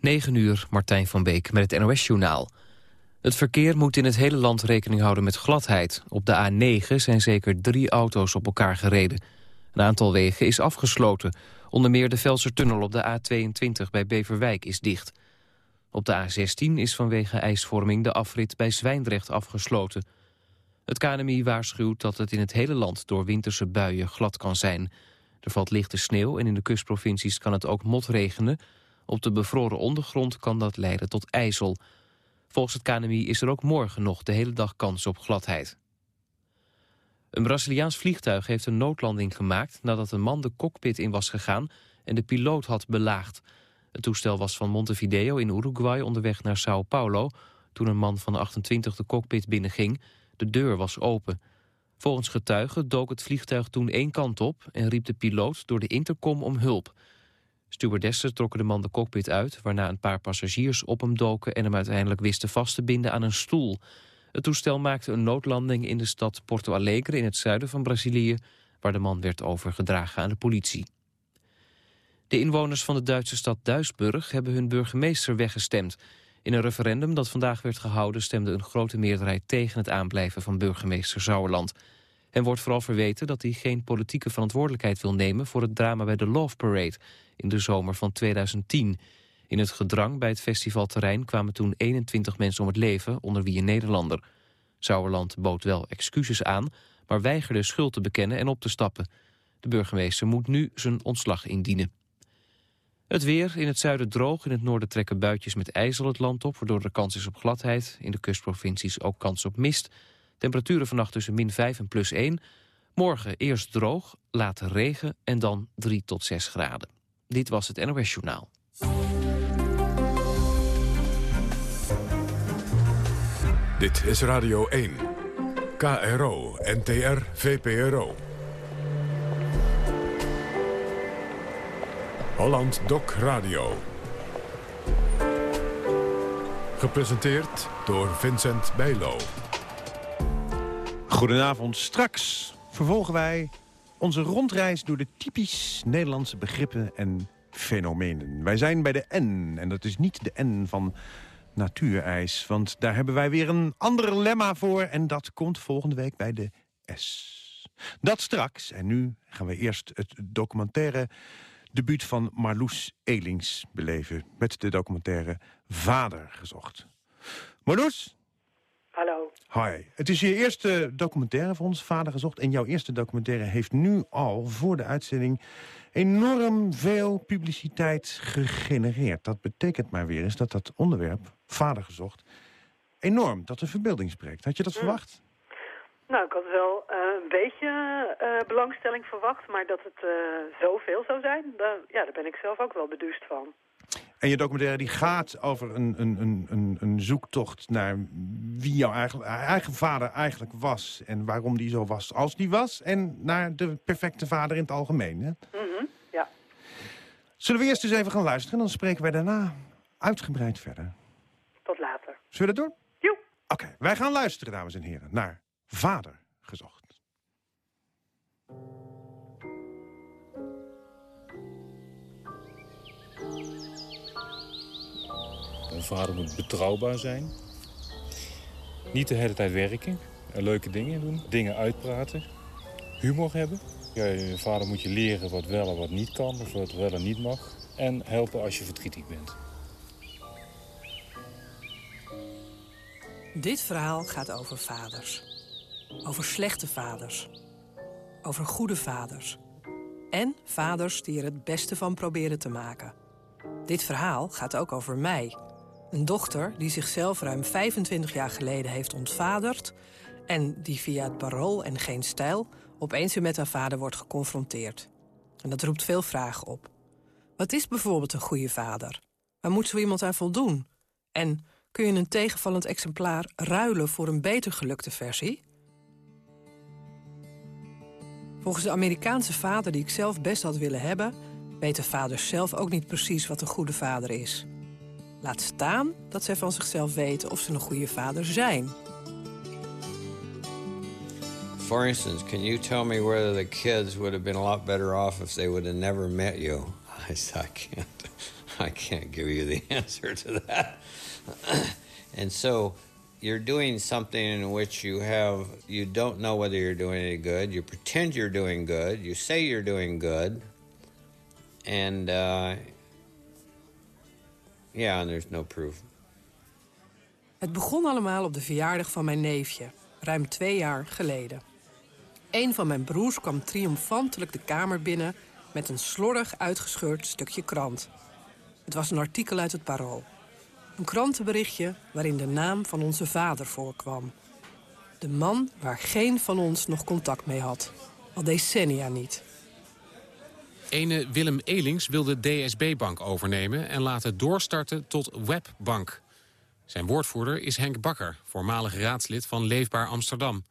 9 uur, Martijn van Beek met het NOS-journaal. Het verkeer moet in het hele land rekening houden met gladheid. Op de A9 zijn zeker drie auto's op elkaar gereden. Een aantal wegen is afgesloten. Onder meer de Velsertunnel op de A22 bij Beverwijk is dicht. Op de A16 is vanwege ijsvorming de afrit bij Zwijndrecht afgesloten. Het KNMI waarschuwt dat het in het hele land door winterse buien glad kan zijn. Er valt lichte sneeuw en in de kustprovincies kan het ook motregenen... Op de bevroren ondergrond kan dat leiden tot ijzel. Volgens het KNMI is er ook morgen nog de hele dag kans op gladheid. Een Braziliaans vliegtuig heeft een noodlanding gemaakt... nadat een man de cockpit in was gegaan en de piloot had belaagd. Het toestel was van Montevideo in Uruguay onderweg naar Sao Paulo... toen een man van 28 de cockpit binnenging. De deur was open. Volgens getuigen dook het vliegtuig toen één kant op... en riep de piloot door de intercom om hulp... Stewardessen trokken de man de cockpit uit... waarna een paar passagiers op hem doken... en hem uiteindelijk wisten vast te binden aan een stoel. Het toestel maakte een noodlanding in de stad Porto Alegre... in het zuiden van Brazilië... waar de man werd overgedragen aan de politie. De inwoners van de Duitse stad Duisburg... hebben hun burgemeester weggestemd. In een referendum dat vandaag werd gehouden... stemde een grote meerderheid tegen het aanblijven van burgemeester Sauerland... En wordt vooral verweten dat hij geen politieke verantwoordelijkheid wil nemen... voor het drama bij de Love Parade in de zomer van 2010. In het gedrang bij het festivalterrein kwamen toen 21 mensen om het leven, onder wie een Nederlander. Sauerland bood wel excuses aan, maar weigerde schuld te bekennen en op te stappen. De burgemeester moet nu zijn ontslag indienen. Het weer, in het zuiden droog, in het noorden trekken buitjes met ijzel het land op... waardoor er kans is op gladheid, in de kustprovincies ook kans op mist. Temperaturen vannacht tussen min 5 en plus 1. Morgen eerst droog, later regen en dan 3 tot 6 graden. Dit was het NOS Journaal. Dit is Radio 1. KRO, NTR, VPRO. Holland Doc Radio. Gepresenteerd door Vincent Bijlo. Goedenavond. Straks vervolgen wij onze rondreis door de typisch Nederlandse begrippen en fenomenen. Wij zijn bij de N, en dat is niet de N van natuurijs. Want daar hebben wij weer een ander lemma voor... en dat komt volgende week bij de S. Dat straks. En nu gaan we eerst het documentaire debuut van Marloes Elings beleven... met de documentaire Vader gezocht. Marloes, Hallo. Hi. Het is je eerste documentaire voor ons, Vader gezocht. En jouw eerste documentaire heeft nu al voor de uitzending enorm veel publiciteit gegenereerd. Dat betekent maar weer eens dat dat onderwerp, Vader gezocht, enorm tot de verbeelding spreekt. Had je dat verwacht? Nou, ik had wel uh, een beetje uh, belangstelling verwacht, maar dat het uh, zoveel zou zijn, daar, ja, daar ben ik zelf ook wel beduust van. En je documentaire die gaat over een, een, een, een, een zoektocht naar wie jouw eigen, eigen vader eigenlijk was. En waarom die zo was als die was. En naar de perfecte vader in het algemeen. Hè? Mm -hmm, ja. Zullen we eerst eens even gaan luisteren? En dan spreken wij daarna uitgebreid verder. Tot later. Zullen we dat doen? Jo. Oké, wij gaan luisteren, dames en heren, naar Vader gezocht. Een vader moet betrouwbaar zijn. Niet de hele tijd werken. Leuke dingen doen. Dingen uitpraten. Humor hebben. Ja, vader moet je leren wat wel en wat niet kan. Of wat wel en niet mag. En helpen als je verdrietig bent. Dit verhaal gaat over vaders. Over slechte vaders. Over goede vaders. En vaders die er het beste van proberen te maken. Dit verhaal gaat ook over mij. Een dochter die zichzelf ruim 25 jaar geleden heeft ontvaderd... en die via het parool en geen stijl opeens weer met haar vader wordt geconfronteerd. En dat roept veel vragen op. Wat is bijvoorbeeld een goede vader? Waar moet zo iemand aan voldoen? En kun je een tegenvallend exemplaar ruilen voor een beter gelukte versie? Volgens de Amerikaanse vader die ik zelf best had willen hebben... weten vaders zelf ook niet precies wat een goede vader is. Laat staan dat zij van zichzelf weten of ze een goede vader zijn. For instance, can you tell me whether the kids would have been a lot better off if they would have never met you? I said, I can't. I can't give you the answer to that. and so you're doing something in which you have you don't know whether you're doing any good. You pretend you're doing good. You say you're doing good, and uh, yeah, and there's no proof. Het begon allemaal op de verjaardag van mijn neefje, ruim twee jaar geleden. Een van mijn broers kwam triomfantelijk de kamer binnen met een slordig uitgescheurd stukje krant. Het was een artikel uit het Parool. Een krantenberichtje waarin de naam van onze vader voorkwam. De man waar geen van ons nog contact mee had. Al decennia niet. Ene Willem Elings wil de DSB-bank overnemen... en laten doorstarten tot Webbank. Zijn woordvoerder is Henk Bakker, voormalig raadslid van Leefbaar Amsterdam.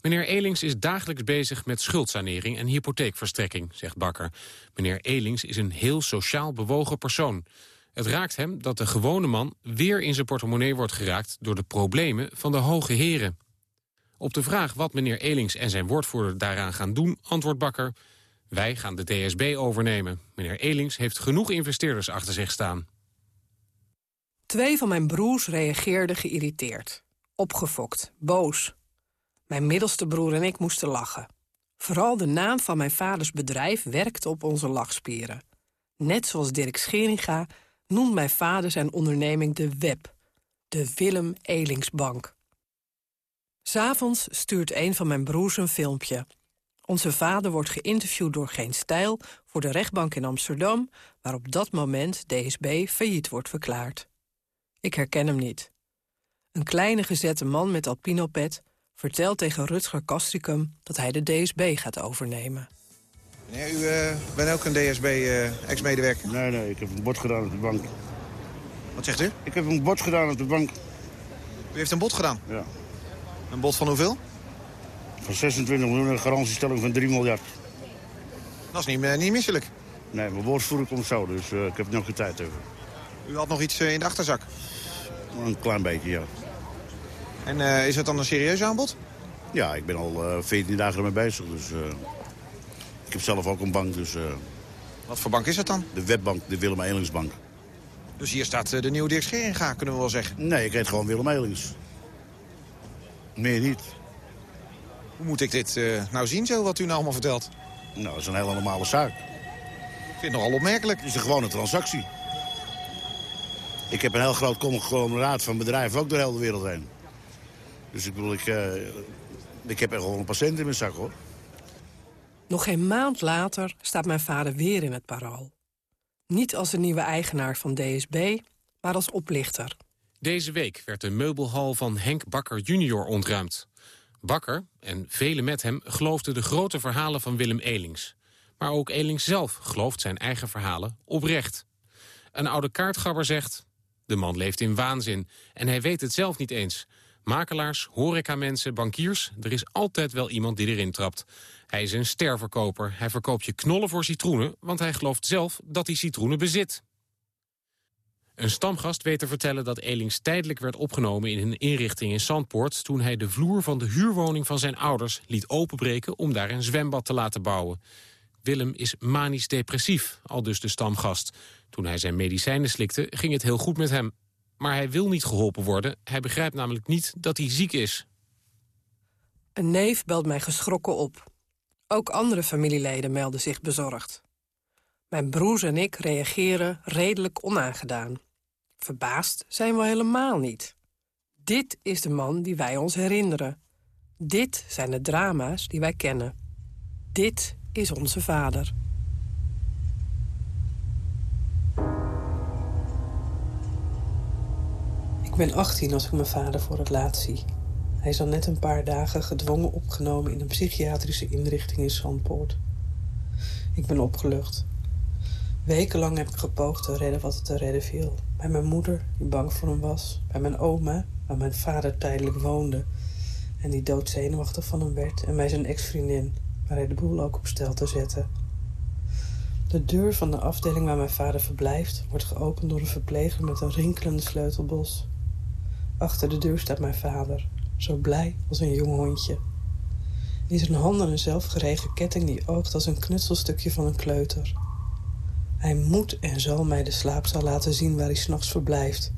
Meneer Elings is dagelijks bezig met schuldsanering en hypotheekverstrekking, zegt Bakker. Meneer Elings is een heel sociaal bewogen persoon. Het raakt hem dat de gewone man weer in zijn portemonnee wordt geraakt... door de problemen van de hoge heren. Op de vraag wat meneer Elings en zijn woordvoerder daaraan gaan doen... antwoordt Bakker, wij gaan de DSB overnemen. Meneer Elings heeft genoeg investeerders achter zich staan. Twee van mijn broers reageerden geïrriteerd. Opgefokt, boos. Mijn middelste broer en ik moesten lachen. Vooral de naam van mijn vaders bedrijf werkte op onze lachspieren. Net zoals Dirk Scheringa noemt mijn vader zijn onderneming de WEB, de Willem Elingsbank. S'avonds stuurt een van mijn broers een filmpje. Onze vader wordt geïnterviewd door Geen Stijl voor de rechtbank in Amsterdam, waar op dat moment DSB failliet wordt verklaard. Ik herken hem niet. Een kleine gezette man met alpinopet vertelt tegen Rutger Castricum dat hij de DSB gaat overnemen. Meneer, u uh, bent ook een DSB-ex-medewerker? Uh, nee, nee, ik heb een bod gedaan op de bank. Wat zegt u? Ik heb een bod gedaan op de bank. U heeft een bod gedaan? Ja. Een bod van hoeveel? Van 26 miljoen, een garantiestelling van 3 miljard. Dat is niet, uh, niet misselijk. Nee, mijn woordvoerder komt zo, dus ik heb nog geen tijd over. U had nog iets in de achterzak? Een klein beetje, ja. En uh, is dat dan een serieus aanbod? Ja, ik ben al uh, 14 dagen ermee bezig. Dus, ik heb zelf ook een bank. Dus, Wat voor bank is het dan? De Webbank, de Willem Elingsbank. Dus hier staat de nieuwe Dirk Scheringa, kunnen we wel zeggen? Nee, ik heet gewoon Willem Elings. Meer niet. Hoe moet ik dit nou zien, zo, wat u nou allemaal vertelt? Nou, dat is een hele normale zaak. Ik vind het nogal opmerkelijk. Het is een gewone transactie. Ik heb een heel groot conglomeraat van bedrijven ook door heel de wereld heen. Dus ik bedoel, ik, uh, ik heb er gewoon een patiënt in mijn zak, hoor. Nog geen maand later staat mijn vader weer in het parool. Niet als de nieuwe eigenaar van DSB, maar als oplichter. Deze week werd de meubelhal van Henk Bakker junior ontruimd. Bakker, en velen met hem, geloofden de grote verhalen van Willem Elings. Maar ook Elings zelf gelooft zijn eigen verhalen oprecht. Een oude kaartgabber zegt... De man leeft in waanzin en hij weet het zelf niet eens. Makelaars, horecamensen, bankiers, er is altijd wel iemand die erin trapt. Hij is een sterverkoper. Hij verkoopt je knollen voor citroenen, want hij gelooft zelf dat hij citroenen bezit. Een stamgast weet te vertellen dat Elings tijdelijk werd opgenomen in een inrichting in Zandpoort... toen hij de vloer van de huurwoning van zijn ouders liet openbreken om daar een zwembad te laten bouwen. Willem is manisch depressief, al dus de stamgast. Toen hij zijn medicijnen slikte, ging het heel goed met hem. Maar hij wil niet geholpen worden. Hij begrijpt namelijk niet dat hij ziek is. Een neef belt mij geschrokken op. Ook andere familieleden melden zich bezorgd. Mijn broers en ik reageren redelijk onaangedaan. Verbaasd zijn we helemaal niet. Dit is de man die wij ons herinneren. Dit zijn de drama's die wij kennen. Dit is onze vader. Ik ben 18 als ik mijn vader voor het laatst zie. Hij is al net een paar dagen gedwongen opgenomen in een psychiatrische inrichting in Zandpoort. Ik ben opgelucht. Wekenlang heb ik gepoogd te redden wat er te redden viel. Bij mijn moeder, die bang voor hem was. Bij mijn oma, waar mijn vader tijdelijk woonde. En die doodzenuwachtig van hem werd. En bij zijn ex-vriendin, waar hij de boel ook op stel te zetten. De deur van de afdeling waar mijn vader verblijft... wordt geopend door een verpleger met een rinkelende sleutelbos. Achter de deur staat mijn vader, zo blij als een jong hondje. In zijn handen een zelfgeregen ketting die oogt als een knutselstukje van een kleuter. Hij moet en zal mij de slaapzaal laten zien waar hij s'nachts verblijft.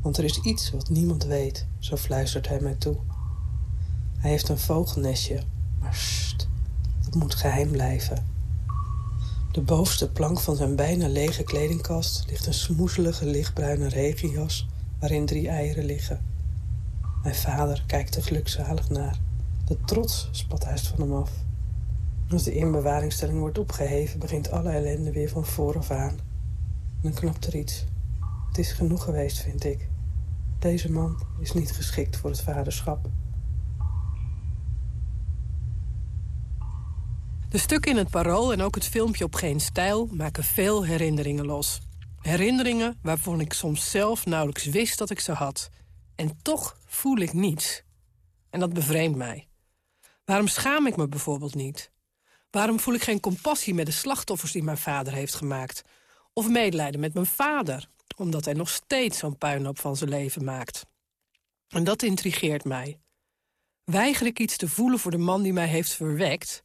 Want er is iets wat niemand weet, zo fluistert hij mij toe. Hij heeft een vogelnestje, maar sst, dat moet geheim blijven. De bovenste plank van zijn bijna lege kledingkast ligt een smoezelige lichtbruine regenjas waarin drie eieren liggen. Mijn vader kijkt er gelukzalig naar. De trots spat huist van hem af. Als de inbewaringstelling wordt opgeheven, begint alle ellende weer van vooraf aan. Dan knapt er iets. Het is genoeg geweest, vind ik. Deze man is niet geschikt voor het vaderschap. De stukken in het parool en ook het filmpje op Geen Stijl maken veel herinneringen los. Herinneringen waarvan ik soms zelf nauwelijks wist dat ik ze had. En toch voel ik niets. En dat bevreemdt mij. Waarom schaam ik me bijvoorbeeld niet? Waarom voel ik geen compassie met de slachtoffers die mijn vader heeft gemaakt? Of medelijden met mijn vader, omdat hij nog steeds zo'n puinhoop van zijn leven maakt? En dat intrigeert mij. Weiger ik iets te voelen voor de man die mij heeft verwekt?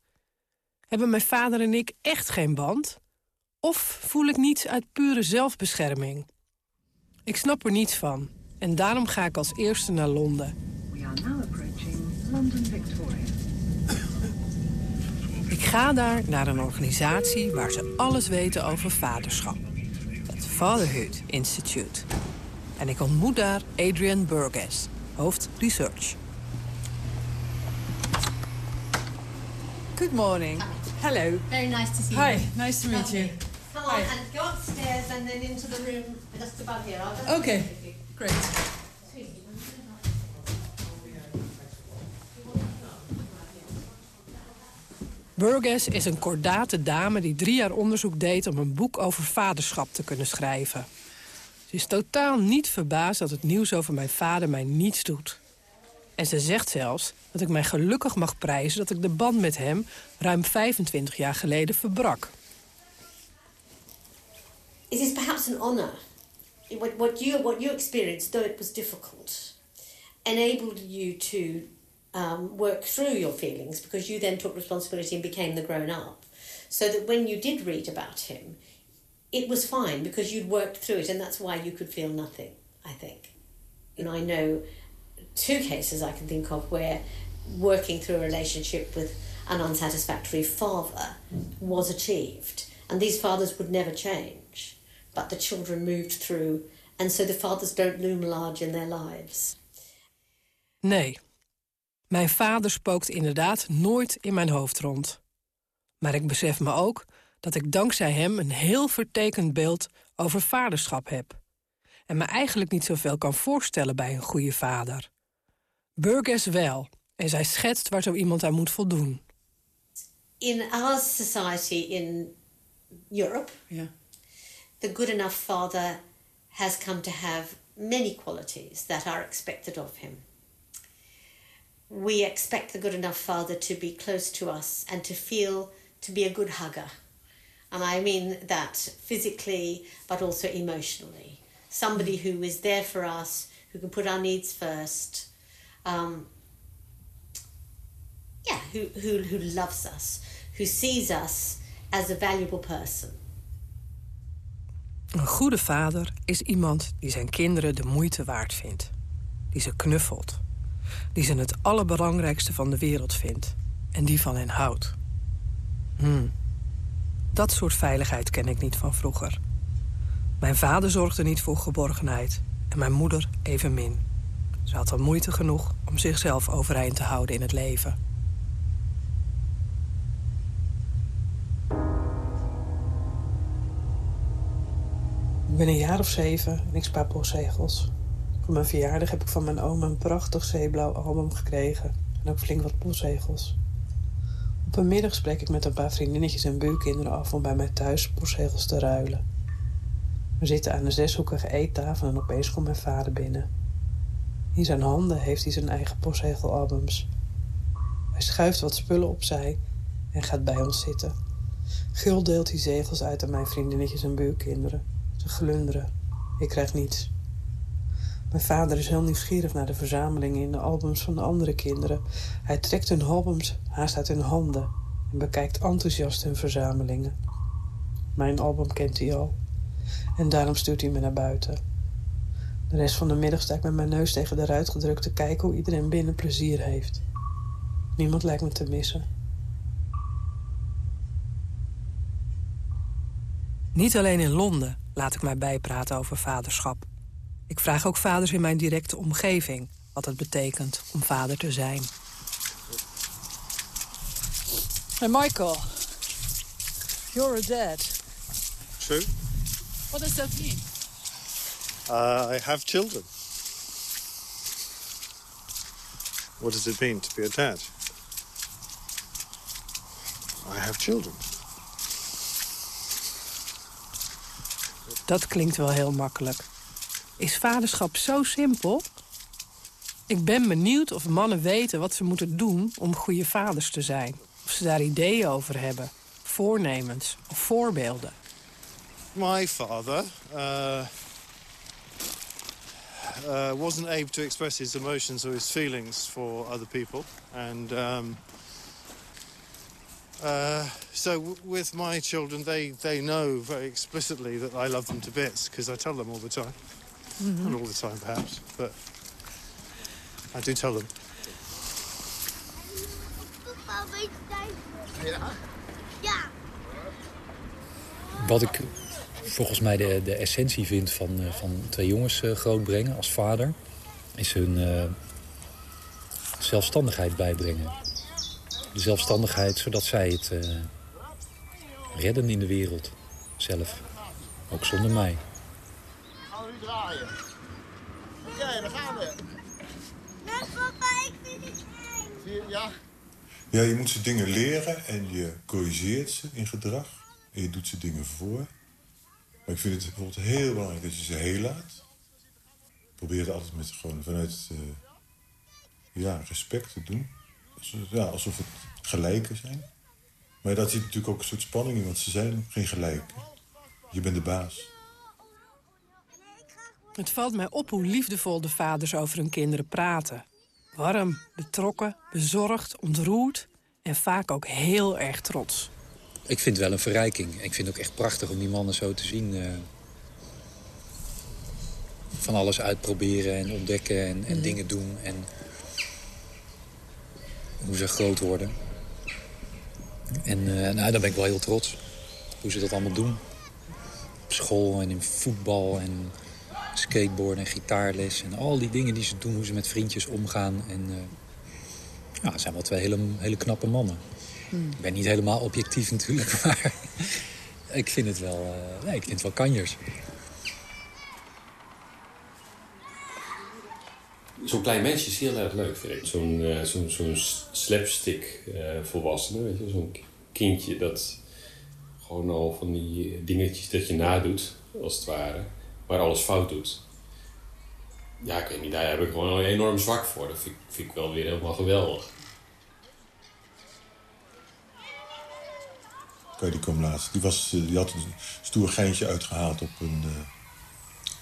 Hebben mijn vader en ik echt geen band? Of voel ik niets uit pure zelfbescherming? Ik snap er niets van. En daarom ga ik als eerste naar Londen. We are now approaching London Victoria. Ik ga daar naar een organisatie waar ze alles weten over vaderschap. Het Fatherhood Institute. En ik ontmoet daar Adrian Burgess, hoofd research. Good morning. Hello. Very nice to see you. Hi, nice to meet you. On, and go upstairs and then into the room just above here. I'll just Okay, great. Burgess is een kordate dame die drie jaar onderzoek deed... om een boek over vaderschap te kunnen schrijven. Ze is totaal niet verbaasd dat het nieuws over mijn vader mij niets doet. En ze zegt zelfs dat ik mij gelukkig mag prijzen... dat ik de band met hem ruim 25 jaar geleden verbrak. It is perhaps an honour. What, what, you, what you experienced, though it was difficult, enabled you to um, work through your feelings because you then took responsibility and became the grown up. So that when you did read about him, it was fine because you'd worked through it, and that's why you could feel nothing, I think. And I know two cases I can think of where working through a relationship with an unsatisfactory father was achieved. And these fathers would never change, but the children moved through, and so the fathers don't loom large in their lives. Nee, mijn vader spookt inderdaad nooit in mijn hoofd rond. Maar ik besef me ook dat ik dankzij hem een heel vertekend beeld over vaderschap heb. En me eigenlijk niet zoveel kan voorstellen bij een goede vader. Burgess wel, en zij schetst waar zo iemand aan moet voldoen. In our society in Europe, Yeah. the good enough father has come to have many qualities that are expected of him. We expect the good enough father to be close to us and to feel to be a good hugger. And I mean that physically, but also emotionally. Somebody who is there for us, who can put our needs first. Um, yeah, who, who, who loves us, who sees us as a valuable person. Een goede vader is iemand die zijn kinderen de moeite waard vindt. Die ze knuffelt. Die ze het allerbelangrijkste van de wereld vindt. En die van hen houdt. Hmm. Dat soort veiligheid ken ik niet van vroeger. Mijn vader zorgde niet voor geborgenheid. En mijn moeder evenmin. Ze had al moeite genoeg om zichzelf overeind te houden in het leven. Ik ben een jaar of zeven en ik spaar postzegels. Voor mijn verjaardag heb ik van mijn oom een prachtig zeeblauw album gekregen. En ook flink wat postzegels. Op een middag spreek ik met een paar vriendinnetjes en buurkinderen af om bij mij thuis postzegels te ruilen. We zitten aan een zeshoekige eettafel en opeens komt mijn vader binnen. In zijn handen heeft hij zijn eigen postzegelalbums. Hij schuift wat spullen opzij en gaat bij ons zitten. Gul deelt hij zegels uit aan mijn vriendinnetjes en buurkinderen. Ze glunderen. Ik krijg niets. Mijn vader is heel nieuwsgierig naar de verzamelingen in de albums van de andere kinderen. Hij trekt hun albums haast uit hun handen en bekijkt enthousiast hun verzamelingen. Mijn album kent hij al. En daarom stuurt hij me naar buiten. De rest van de middag sta ik met mijn neus tegen de ruit gedrukt te kijken hoe iedereen binnen plezier heeft. Niemand lijkt me te missen. Niet alleen in Londen laat ik mij bijpraten over vaderschap. Ik vraag ook vaders in mijn directe omgeving wat het betekent om vader te zijn. Hey Michael, you're a dad. True. What does that mean? Uh, I have children. What does it mean to be a dad? I have children. Dat klinkt wel heel makkelijk. Is vaderschap zo simpel? Ik ben benieuwd of mannen weten wat ze moeten doen om goede vaders te zijn. Of ze daar ideeën over hebben, voornemens of voorbeelden. My father uh, uh, wasn't able to express his emotions or his feelings for other people, and um, uh, so with my children, they they know very explicitly that I love them to bits because I tell them all the time. Mhm. Not all the time, perhaps, but I do tell them. Ja. Wat ik volgens mij de, de essentie vind van, eh, van twee jongens eh, grootbrengen als vader... is hun eh, zelfstandigheid bijbrengen. De zelfstandigheid zodat zij het redden in de wereld. Zelf. Ook zonder mij. Nu draaien? Oké, dan gaan we. Nee, papa, ik vind het eng. Zie je, ja? Ja, je moet ze dingen leren en je corrigeert ze in gedrag. En je doet ze dingen voor. Maar ik vind het bijvoorbeeld heel belangrijk dat je ze heel laat. Probeer het altijd met gewoon vanuit eh, ja, respect te doen. Alsof, ja, alsof het gelijken zijn. Maar daar zit natuurlijk ook een soort spanning in, want ze zijn geen gelijken. Je bent de baas. Het valt mij op hoe liefdevol de vaders over hun kinderen praten. Warm, betrokken, bezorgd, ontroerd en vaak ook heel erg trots. Ik vind het wel een verrijking. Ik vind het ook echt prachtig om die mannen zo te zien. eh, van alles uitproberen en ontdekken en, en dingen doen. En hoe ze groot worden. En eh, nou, daar ben ik wel heel trots. Hoe ze dat allemaal doen. Op school en in voetbal en skateboarden en gitaarles. En al die dingen die ze doen, hoe ze met vriendjes omgaan. En eh, ja, het zijn wel twee hele, hele knappe mannen. Ik ben niet helemaal objectief natuurlijk, maar ik vind het wel, eh, nee, ik vind het wel kanjers. Zo'n klein mensje is heel erg leuk, vind ik. Zo'n eh, zo'n zo'n slapstick eh, volwassene, weet je. Zo'n kindje dat gewoon al van die dingetjes dat je nadoet, als het ware. Maar alles fout doet. Ja, ik weet niet, daar heb ik gewoon een enorm zwak voor. Dat vind, ik- wel weer helemaal geweldig. Kijk, die kwam laatst. Die, was, eh, die had een stoer geintje uitgehaald op een eh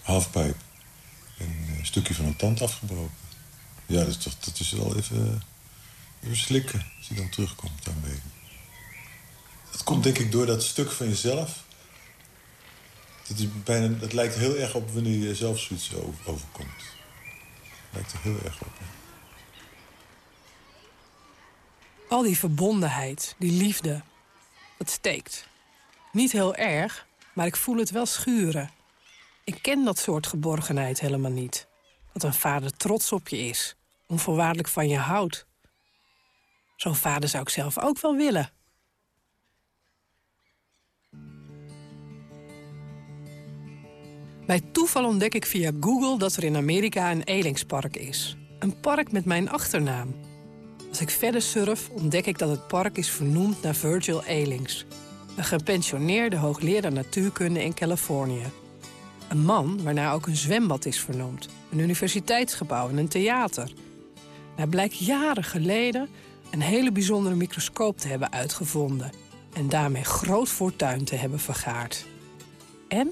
halfpijp. En eh, een stukje van een tand afgebroken. Ja, dat is, toch, dat is wel even, even slikken als je dan terugkomt daarmee. Dat komt denk ik door dat stuk van jezelf. Dat, is lijkt heel erg op wanneer je zelf zoiets over- overkomt. Lijkt er heel erg op. Al die verbondenheid, die liefde, dat steekt. Niet heel erg, maar ik voel het wel schuren. Ik ken dat soort geborgenheid helemaal niet. Dat een vader trots op je is, onvoorwaardelijk van je houdt. Zo'n vader zou ik zelf ook wel willen. Bij toeval ontdek ik via Google dat er in Amerika een Elingspark is. Een park met mijn achternaam. Als ik verder surf, ontdek ik dat het park is vernoemd naar Virgil Elings. Een gepensioneerde hoogleraar natuurkunde in Californië. Een man waarna ook een zwembad is vernoemd. Een universiteitsgebouw en een theater. Hij blijkt jaren geleden een hele bijzondere microscoop te hebben uitgevonden. En daarmee groot fortuin te hebben vergaard. En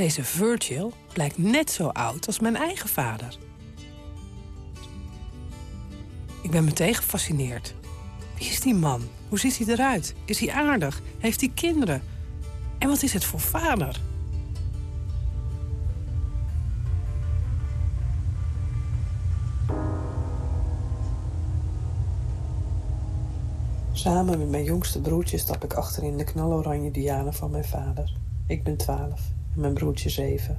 deze Virgil blijkt net zo oud als mijn eigen vader. Ik ben meteen gefascineerd. Wie is die man? Hoe ziet hij eruit? Is hij aardig? Heeft hij kinderen? En wat is het voor vader? Samen met mijn jongste broertje stap ik achter in de knaloranje Diana van mijn vader. Ik ben twaalf en mijn broertje zeven.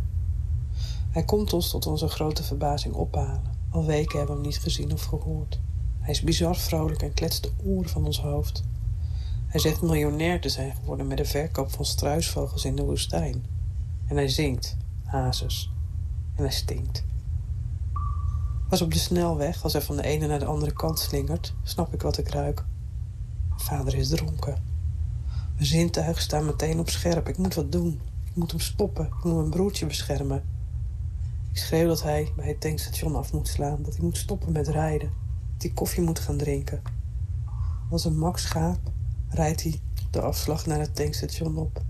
Hij komt ons tot onze grote verbazing ophalen. Al weken hebben we hem niet gezien of gehoord. Hij is bizar vrolijk en kletst de oren van ons hoofd. Hij zegt miljonair te zijn geworden met de verkoop van struisvogels in de woestijn. En hij zingt, hazes. En hij stinkt. Als op de snelweg, als hij van de ene naar de andere kant slingert, snap ik wat ik ruik. Vader is dronken. Mijn zintuigen staan meteen op scherp. Ik moet wat doen. Ik moet hem stoppen. Ik moet mijn broertje beschermen. Ik schreeuw dat hij bij het tankstation af moet slaan. Dat hij moet stoppen met rijden. Dat hij koffie moet gaan drinken. Als een mak schaap rijdt hij de afslag naar het tankstation op.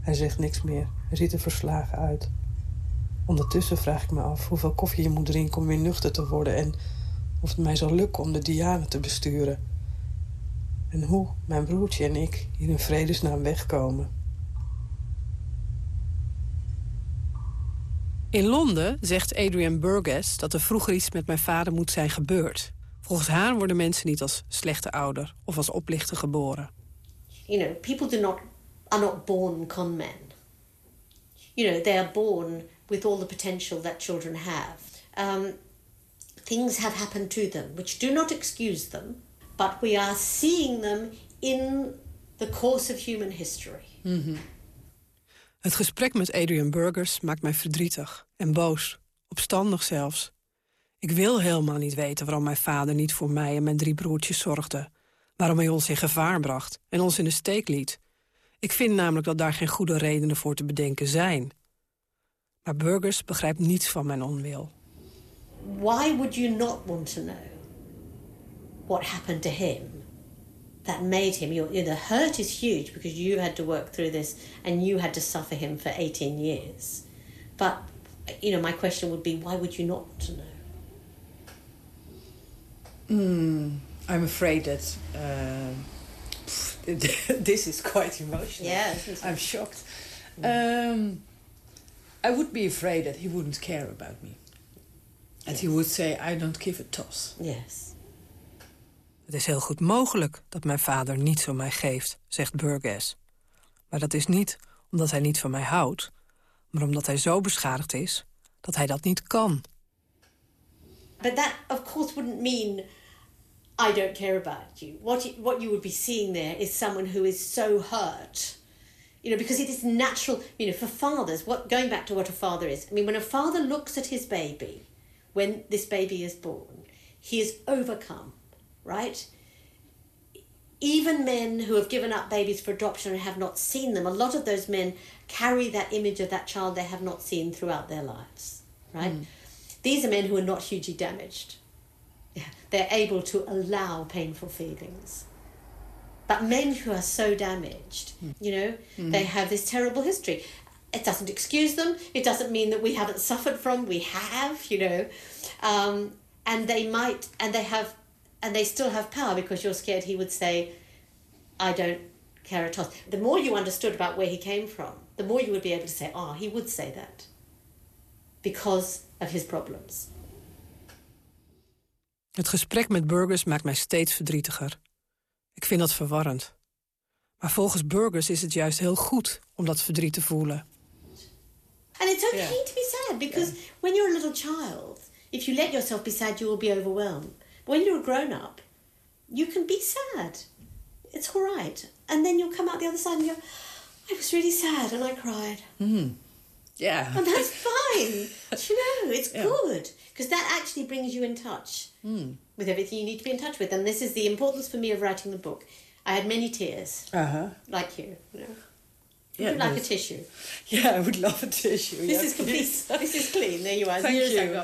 Hij zegt niks meer. Hij ziet er verslagen uit. Ondertussen vraag ik me af hoeveel koffie je moet drinken om weer nuchter te worden... en of het mij zal lukken om de Diane te besturen. En hoe mijn broertje en ik hier in vredesnaam wegkomen. In Londen zegt Adrienne Burgess dat er vroeger iets met mijn vader moet zijn gebeurd. Volgens haar worden mensen niet als slechte ouder of als oplichter geboren. You know, people do not are not born con men. You know, they are born with all the potential that children have. Um, things have happened to them which do not excuse them, but we are seeing them in the course of human history. Het gesprek met Adrian Burgers maakt mij verdrietig en boos, opstandig zelfs. Ik wil helemaal niet weten waarom mijn vader niet voor mij en mijn drie broertjes zorgde. Waarom hij ons in gevaar bracht en ons in de steek liet. Ik vind namelijk dat daar geen goede redenen voor te bedenken zijn. Maar Burgers begrijpt niets van mijn onwil. Why would you not want to know what happened to him that made him? Your, your- the hurt is huge because you had to work through this and you had to suffer him for 18 years. But, you know, my question would be why would you not want to know? Mm, I'm afraid that uh, this is quite emotional. Yeah? I'm shocked. Um, I would be afraid that he wouldn't care about me. And he would say, I don't give a toss. Yes. Het is heel goed mogelijk dat mijn vader niets om mij geeft, zegt Burgess. Maar dat is niet omdat hij niet van mij houdt... maar omdat hij zo beschadigd is dat hij dat niet kan. But that, of course, wouldn't mean I don't care about you. What you, what you would be seeing there is someone who is so hurt. You know, because it is natural. You know, for fathers, what going back to what a father is. I mean, when a father looks at his baby, when this baby is born, he is overcome, right? Even men who have given up babies for adoption and have not seen them, a lot of those men carry that image of that child they have not seen throughout their lives, right? These are men who are not hugely damaged. Yeah, they're able to allow painful feelings. But men who are so damaged, you know, Mm. they have this terrible history. It doesn't excuse them. It doesn't mean that we haven't suffered from. We have, you know, um, and they might, and they have, and they still have power because you're scared he would say, "I don't care a toss." The more you understood about where he came from, the more you would be able to say, "Oh, he would say that," because of his problems. Het gesprek met Burgers maakt mij steeds verdrietiger. Ik vind dat verwarrend. Maar volgens Burgers is het juist heel goed om dat verdriet te voelen. And it's okay to be sad because when you're a little child, if you let yourself be sad, you will be overwhelmed. When you're a grown up, you can be sad. It's all right. And then you'll come out the other side and go, I was really sad and I cried. Mm. Yeah. And that's fine. you know, it's Yeah. good because that actually brings you in touch Mm. with everything you need to be in touch with. And this is the importance for me of writing the book. I had many tears, Uh-huh. like you. you know. Yeah, Would like a tissue? Yeah, I would love a tissue. This yeah, is complete. this is clean. There you are. Thank you.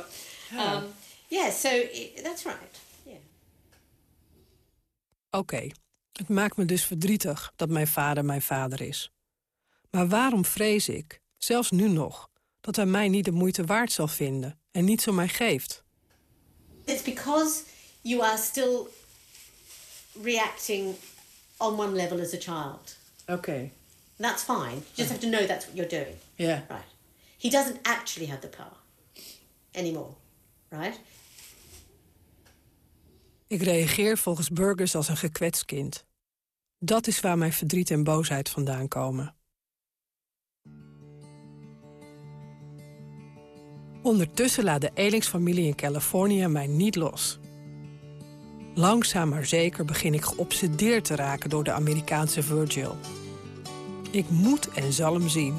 Um, yeah. So it, that's right. Oké, het maakt me dus verdrietig dat mijn vader mijn vader is. Maar waarom vrees ik, zelfs nu nog, dat hij mij niet de moeite waard zal vinden en niets om mij geeft? It's because you are still reacting on one level as a child. Okay. that's fine. You just have to know that's what you're doing. Yeah. Right. He doesn't actually have the power anymore. Right? Ik reageer volgens Burgers als een gekwetst kind. Dat is waar mijn verdriet en boosheid vandaan komen. Ondertussen laat de Elingsfamilie in Californië mij niet los. Langzaam maar zeker begin ik geobsedeerd te raken door de Amerikaanse Virgil. Ik moet en zal hem zien.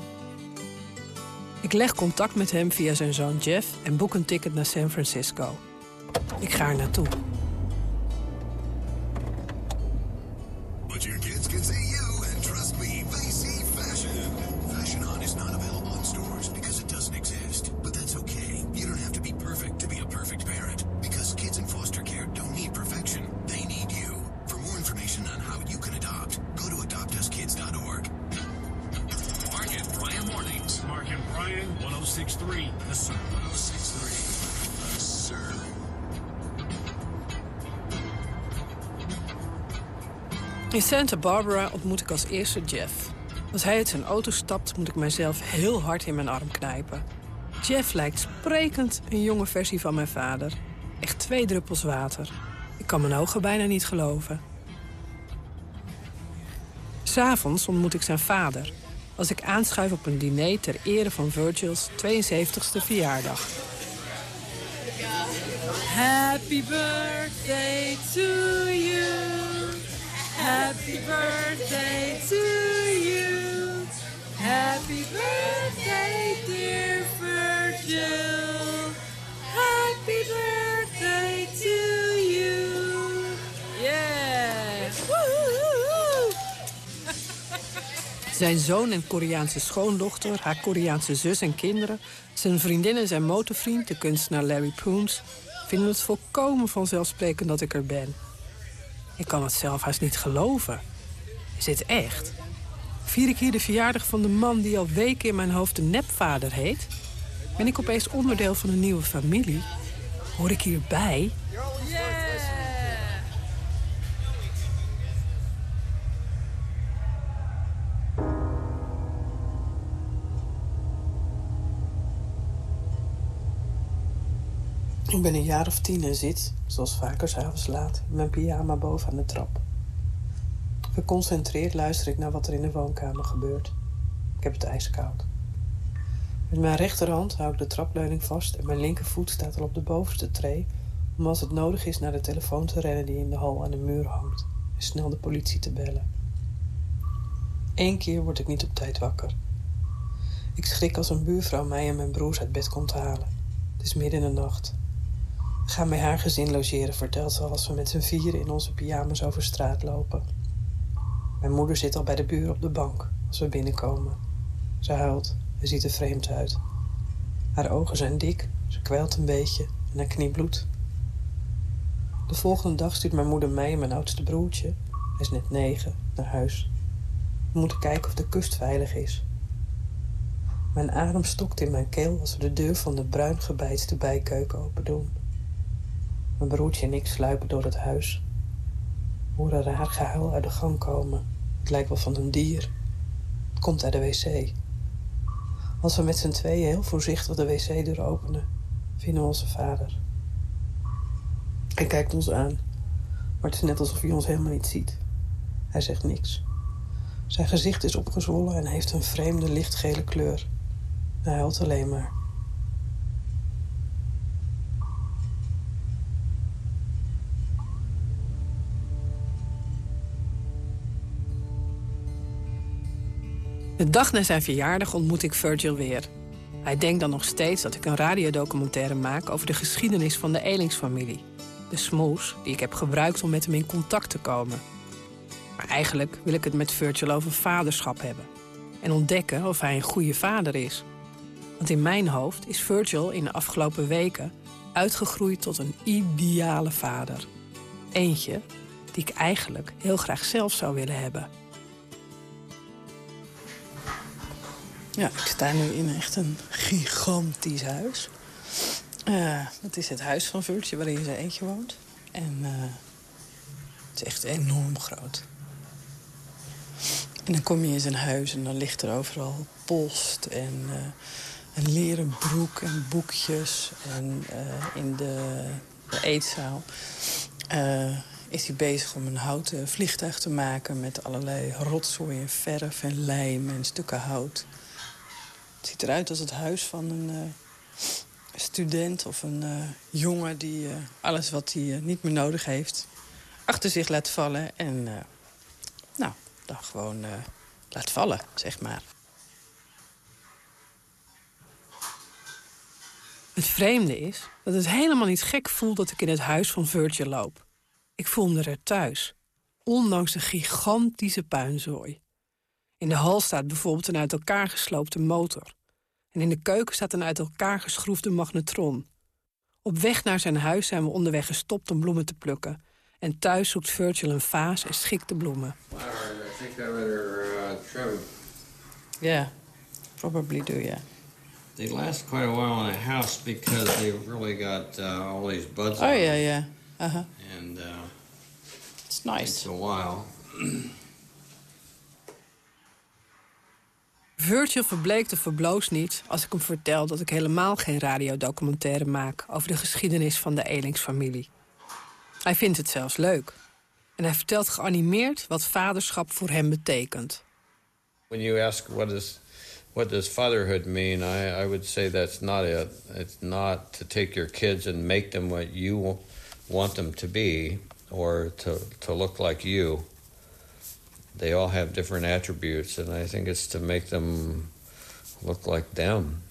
Ik leg contact met hem via zijn zoon Jeff en boek een ticket naar San Francisco. Ik ga er naartoe. Santa Barbara ontmoet ik als eerste Jeff. Als hij uit zijn auto stapt, moet ik mijzelf heel hard in mijn arm knijpen. Jeff lijkt sprekend een jonge versie van mijn vader. Echt twee druppels water. Ik kan mijn ogen bijna niet geloven. S'avonds ontmoet ik zijn vader. Als ik aanschuif op een diner ter ere van Virgil's 72e verjaardag. Happy birthday to you. Happy birthday to you. Happy birthday, dear Virgil. Happy birthday to you. Yeah. Zijn zoon en Koreaanse schoondochter, haar Koreaanse zus en kinderen... zijn vriendin en zijn motorvriend, de kunstenaar Larry Poons... vinden het volkomen vanzelfsprekend dat ik er ben. Ik kan het zelf haast niet geloven. Is dit echt? Vier ik hier de verjaardag van de man die al weken in mijn hoofd de nepvader heet? Ben ik opeens onderdeel van een nieuwe familie? Hoor ik hierbij? Ik ben een jaar of tien en zit, zoals vaker s'avonds laat, in mijn pyjama boven aan de trap. Geconcentreerd luister ik naar wat er in de woonkamer gebeurt. Ik heb het ijskoud. Met mijn rechterhand hou ik de trapleuning vast en mijn linkervoet staat al op de bovenste tree om als het nodig is naar de telefoon te rennen die in de hal aan de muur hangt en snel de politie te bellen. Eén keer word ik niet op tijd wakker. Ik schrik als een buurvrouw mij en mijn broers uit bed komt halen. Het is midden in de nacht. Gaan bij haar gezin logeren, vertelt ze als we met z'n vieren in onze pyjama's over straat lopen. Mijn moeder zit al bij de buren op de bank als we binnenkomen. Ze huilt en ziet er vreemd uit. Haar ogen zijn dik, ze kwijlt een beetje en haar knie bloedt. De volgende dag stuurt mijn moeder mij en mijn oudste broertje, hij is net negen, naar huis. We moeten kijken of de kust veilig is. Mijn adem stokt in mijn keel als we de deur van de bruin gebeitste bijkeuken open doen. Mijn broertje en ik sluipen door het huis. We horen raar gehuil uit de gang komen. Het lijkt wel van een dier. Het komt uit de wc. Als we met z'n tweeën heel voorzichtig de wc-deur openen, vinden we onze vader. Hij kijkt ons aan, maar het is net alsof hij ons helemaal niet ziet. Hij zegt niks. Zijn gezicht is opgezwollen en heeft een vreemde lichtgele kleur. Hij huilt alleen maar. De dag na zijn verjaardag ontmoet ik Virgil weer. Hij denkt dan nog steeds dat ik een radiodocumentaire maak over de geschiedenis van de Elingsfamilie. De smoes die ik heb gebruikt om met hem in contact te komen. Maar eigenlijk wil ik het met Virgil over vaderschap hebben. En ontdekken of hij een goede vader is. Want in mijn hoofd is Virgil in de afgelopen weken uitgegroeid tot een ideale vader. Eentje die ik eigenlijk heel graag zelf zou willen hebben. Ja, ik sta nu in echt een gigantisch huis. Uh, het is het huis van Virgil waarin ze eentje woont. En uh, het is echt enorm groot. En dan kom je in zijn huis en dan ligt er overal post en uh, een leren broek en boekjes. En in de, de eetzaal is hij bezig om een houten vliegtuig te maken... met allerlei rotzooi en verf en lijm en stukken hout. Het ziet eruit als het huis van een student of een jongen... die alles wat hij niet meer nodig heeft achter zich laat vallen en nou, dan gewoon uh, laat vallen, zeg maar. Het vreemde is dat het helemaal niet gek voelt dat ik in het huis van Virgil loop. Ik voel me er thuis, ondanks de gigantische puinzooi. In de hal staat bijvoorbeeld een uit elkaar gesloopte motor. En in de keuken staat een uit elkaar geschroefde magnetron. Op weg naar zijn huis zijn we onderweg gestopt om bloemen te plukken. En thuis zoekt Virgil een vaas en schikt de bloemen. I think I better uh, trim. Yeah, probably do, yeah. They last quite a while in a house because they've really got uh, all these buds. Oh, on yeah, yeah. Uh-huh. And uh, It's nice. It's a while. Virgil verbleekt of verbloost niet als ik hem vertel dat ik helemaal geen radiodocumentaire maak over de geschiedenis van de Elingsfamilie. Hij vindt het zelfs leuk. En hij vertelt geanimeerd wat vaderschap voor hem betekent. When you ask what is what does fatherhood mean, I, I would say that's not it. It's not to take your kids and make them what you want them to be or to, to look like you. They all have different attributes, and I think it's to make them look like them.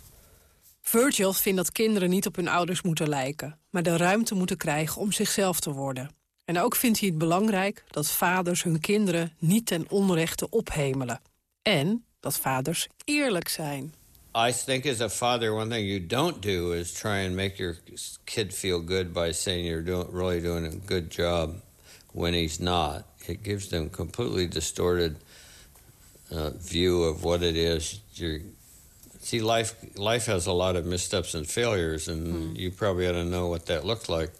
Virgil vindt dat kinderen niet op hun ouders moeten lijken, maar de ruimte moeten krijgen om zichzelf te worden. En ook vindt hij het belangrijk dat vaders hun kinderen niet ten onrechte ophemelen. En dat vaders eerlijk zijn. I think as a father, one thing you don't do is try and make your kid feel good by saying you're doing, really doing a good job when he's not. It gives them completely distorted uh, view of what it is. You're, see, life life has a lot of missteps and failures, and you probably ought to know what that looks like.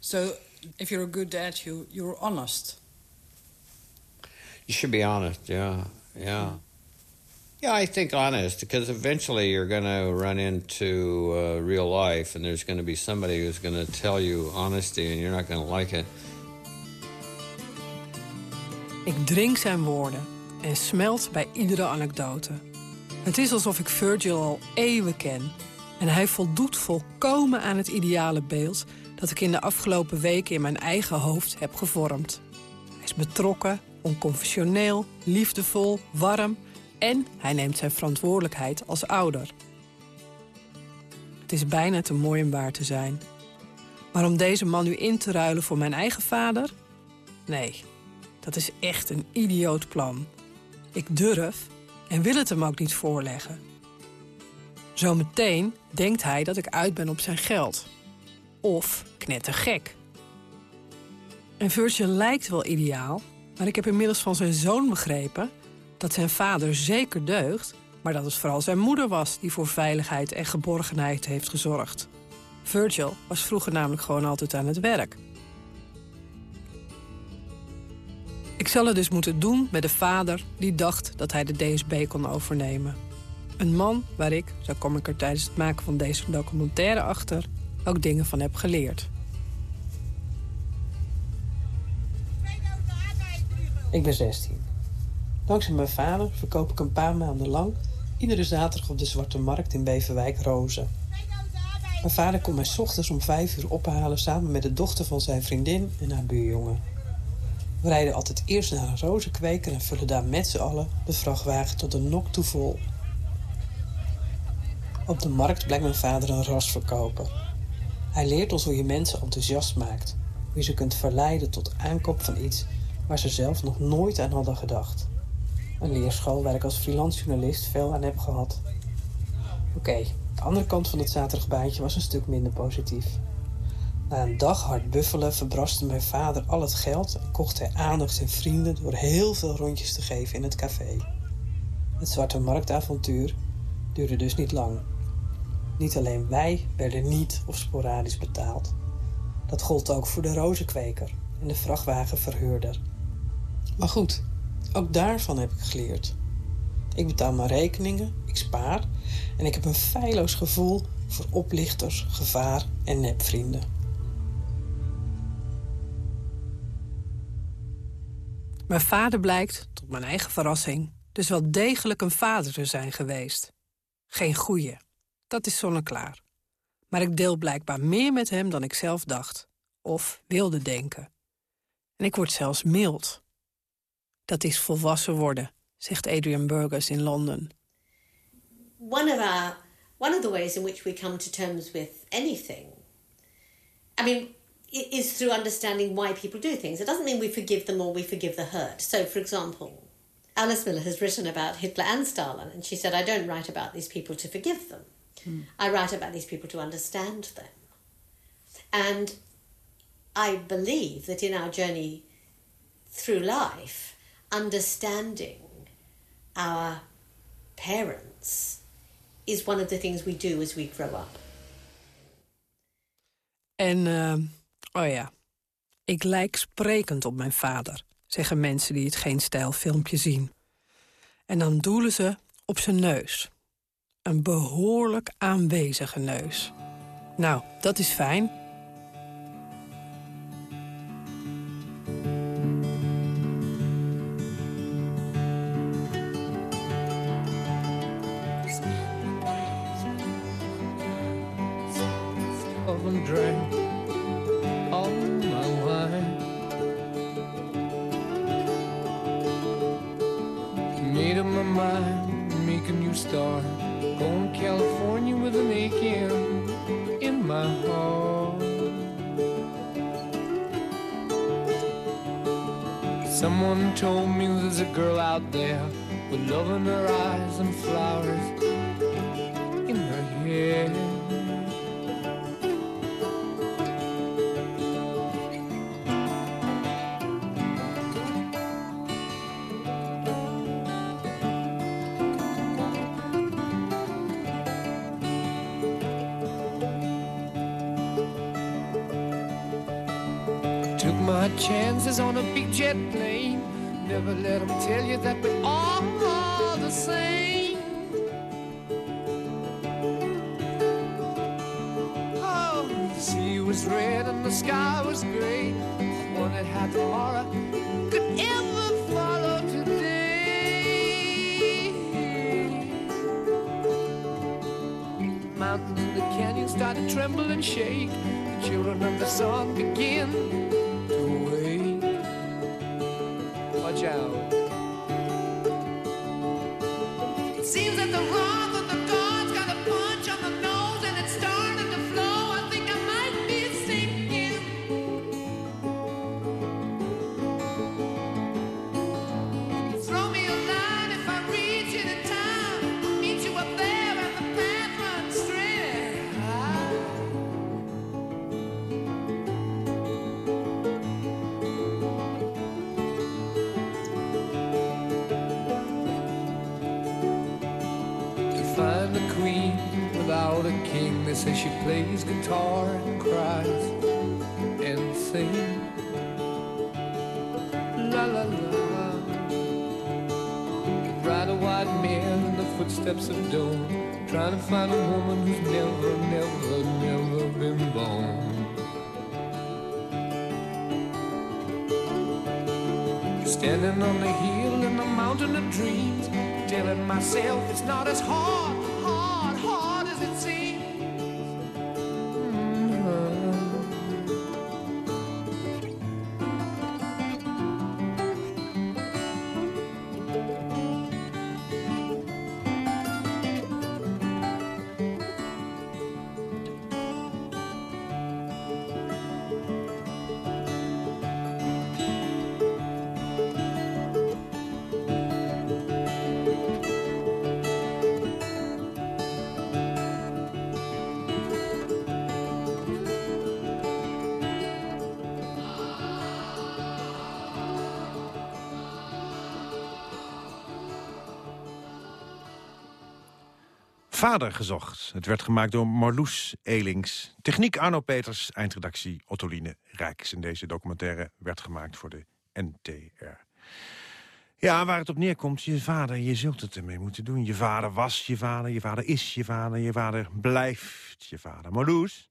So, if you're a good dad, you, you're honest. You should be honest, yeah, yeah. Yeah, I think honest, because eventually you're going to run into uh, real life, and there's going to be somebody who's going to tell you honesty, and you're not going to like it. Ik drink zijn woorden en smelt bij iedere anekdote. Het is alsof ik Virgil al eeuwen ken. En hij voldoet volkomen aan het ideale beeld dat ik in de afgelopen weken in mijn eigen hoofd heb gevormd. Hij is betrokken, onconventioneel, liefdevol, warm en hij neemt zijn verantwoordelijkheid als ouder. Het is bijna te mooi om waar te zijn. Maar om deze man nu in te ruilen voor mijn eigen vader? Nee, dat is echt een idioot plan. Ik durf en wil het hem ook niet voorleggen. Zometeen denkt hij dat ik uit ben op zijn geld. Of knettergek. En Virgil lijkt wel ideaal, maar ik heb inmiddels van zijn zoon begrepen dat zijn vader zeker deugt, maar dat het vooral zijn moeder was die voor veiligheid en geborgenheid heeft gezorgd. Virgil was vroeger namelijk gewoon altijd aan het werk. Ik zal het dus moeten doen met de vader die dacht dat hij de DSB kon overnemen. Een man waar ik, zo kom ik er tijdens het maken van deze documentaire achter, ook dingen van heb geleerd. Ik ben 16. Dankzij mijn vader verkoop ik een paar maanden lang iedere zaterdag op de Zwarte Markt in Beverwijk rozen. Mijn vader komt mij ochtends om vijf uur ophalen samen met de dochter van zijn vriendin en haar buurjongen. We rijden altijd eerst naar een rozenkweker en vullen daar met z'n allen de vrachtwagen tot de nok toe vol. Op de markt blijkt mijn vader een ras verkopen. Hij leert ons hoe je mensen enthousiast maakt. Hoe ze kunt verleiden tot aankoop van iets waar ze zelf nog nooit aan hadden gedacht. Een leerschool waar ik als freelance journalist veel aan heb gehad. Oké, de andere kant van het zaterdagbaantje was een stuk minder positief. Na een dag hard buffelen verbraste mijn vader al het geld en kocht hij aandacht en vrienden door heel veel rondjes te geven in het café. Het zwarte marktavontuur duurde dus niet lang. Niet alleen wij werden niet of sporadisch betaald. Dat gold ook voor de rozenkweker en de vrachtwagenverhuurder. Maar goed, Ook daarvan heb ik geleerd. Ik betaal mijn rekeningen, ik spaar en ik heb een feilloos gevoel voor oplichters, gevaar en nepvrienden. Mijn vader blijkt, tot mijn eigen verrassing, dus wel degelijk een vader te zijn geweest. Geen goeie, dat is zonneklaar. Maar ik deel blijkbaar meer met hem dan ik zelf dacht, of wilde denken. En ik word zelfs mild. Dat is volwassen worden, zegt Adrian Burgers in Londen. One of our one of the ways in which we come to terms with anything, I mean, is through understanding why people do things. It doesn't mean we forgive them or we forgive the hurt. So, for example, Alice Miller has written about Hitler and Stalin, and she said, I don't write about these people to forgive them. I write about these people to understand them. And I believe that in our journey through life, understanding our parents is one of the things we do as we grow up. En, uh, oh ja, ik lijk sprekend op mijn vader, zeggen mensen die het geen stijlfilmpje zien. En dan doelen ze op zijn neus. Een behoorlijk aanwezige neus. Nou, dat is fijn. Never let them tell you that we're all the same. Oh, the sea was red and the sky was gray. Wondered how tomorrow could ever follow today. Mountains and the canyons started to tremble and shake. The children of the sun begin Watch out. It seems that the wrath footsteps of dawn, trying to find a woman who's never, never, never been born. Standing on the hill in the mountain of dreams, telling myself it's not as hard, Vader gezocht. Het werd gemaakt door Marloes Elings. Techniek Arno Peters, eindredactie Ottoline Rijks. En deze documentaire werd gemaakt voor de NTR. Ja, waar het op neerkomt, je vader, je zult het ermee moeten doen. Je vader was je vader, je vader is je vader, je vader blijft je vader. Marloes,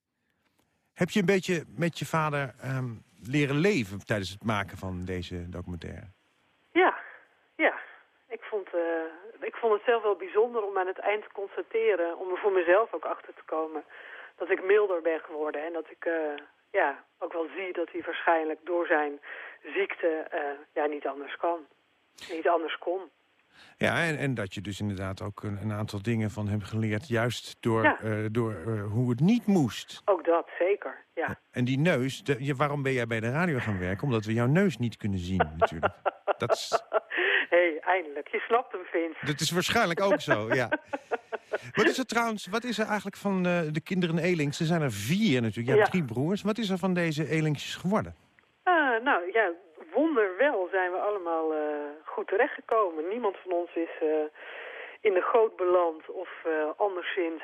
heb je een beetje met je vader ehm, leren leven tijdens het maken van deze documentaire? Ja, ja. Ik vond, eh, ik vond het zelf wel bijzonder om aan het eind te constateren... om er voor mezelf ook achter te komen dat ik milder ben geworden. En dat ik eh, ja, ook wel zie dat hij waarschijnlijk door zijn ziekte eh, ja, niet anders kan. Niet anders kon. Ja, en, en dat je dus inderdaad ook een, een aantal dingen van hem geleerd... juist door, Ja. eh, door hoe het niet moest. Ook dat, zeker. Ja. En die neus, de, je, waarom ben jij bij de radio gaan werken? Omdat we jouw neus niet kunnen zien, natuurlijk. Dat is, hey, eindelijk. Je snapt hem, Vince. dat is waarschijnlijk ook zo, ja. Wat is er trouwens, wat is er eigenlijk van eh, de kinderen Elings? Er zijn er vier natuurlijk, je hebt Ja. drie broers. Wat is er van deze Elingsjes geworden? Ah, nou ja, wonderwel zijn we allemaal eh, goed terechtgekomen. Niemand van ons is eh, in de goot beland of anderszins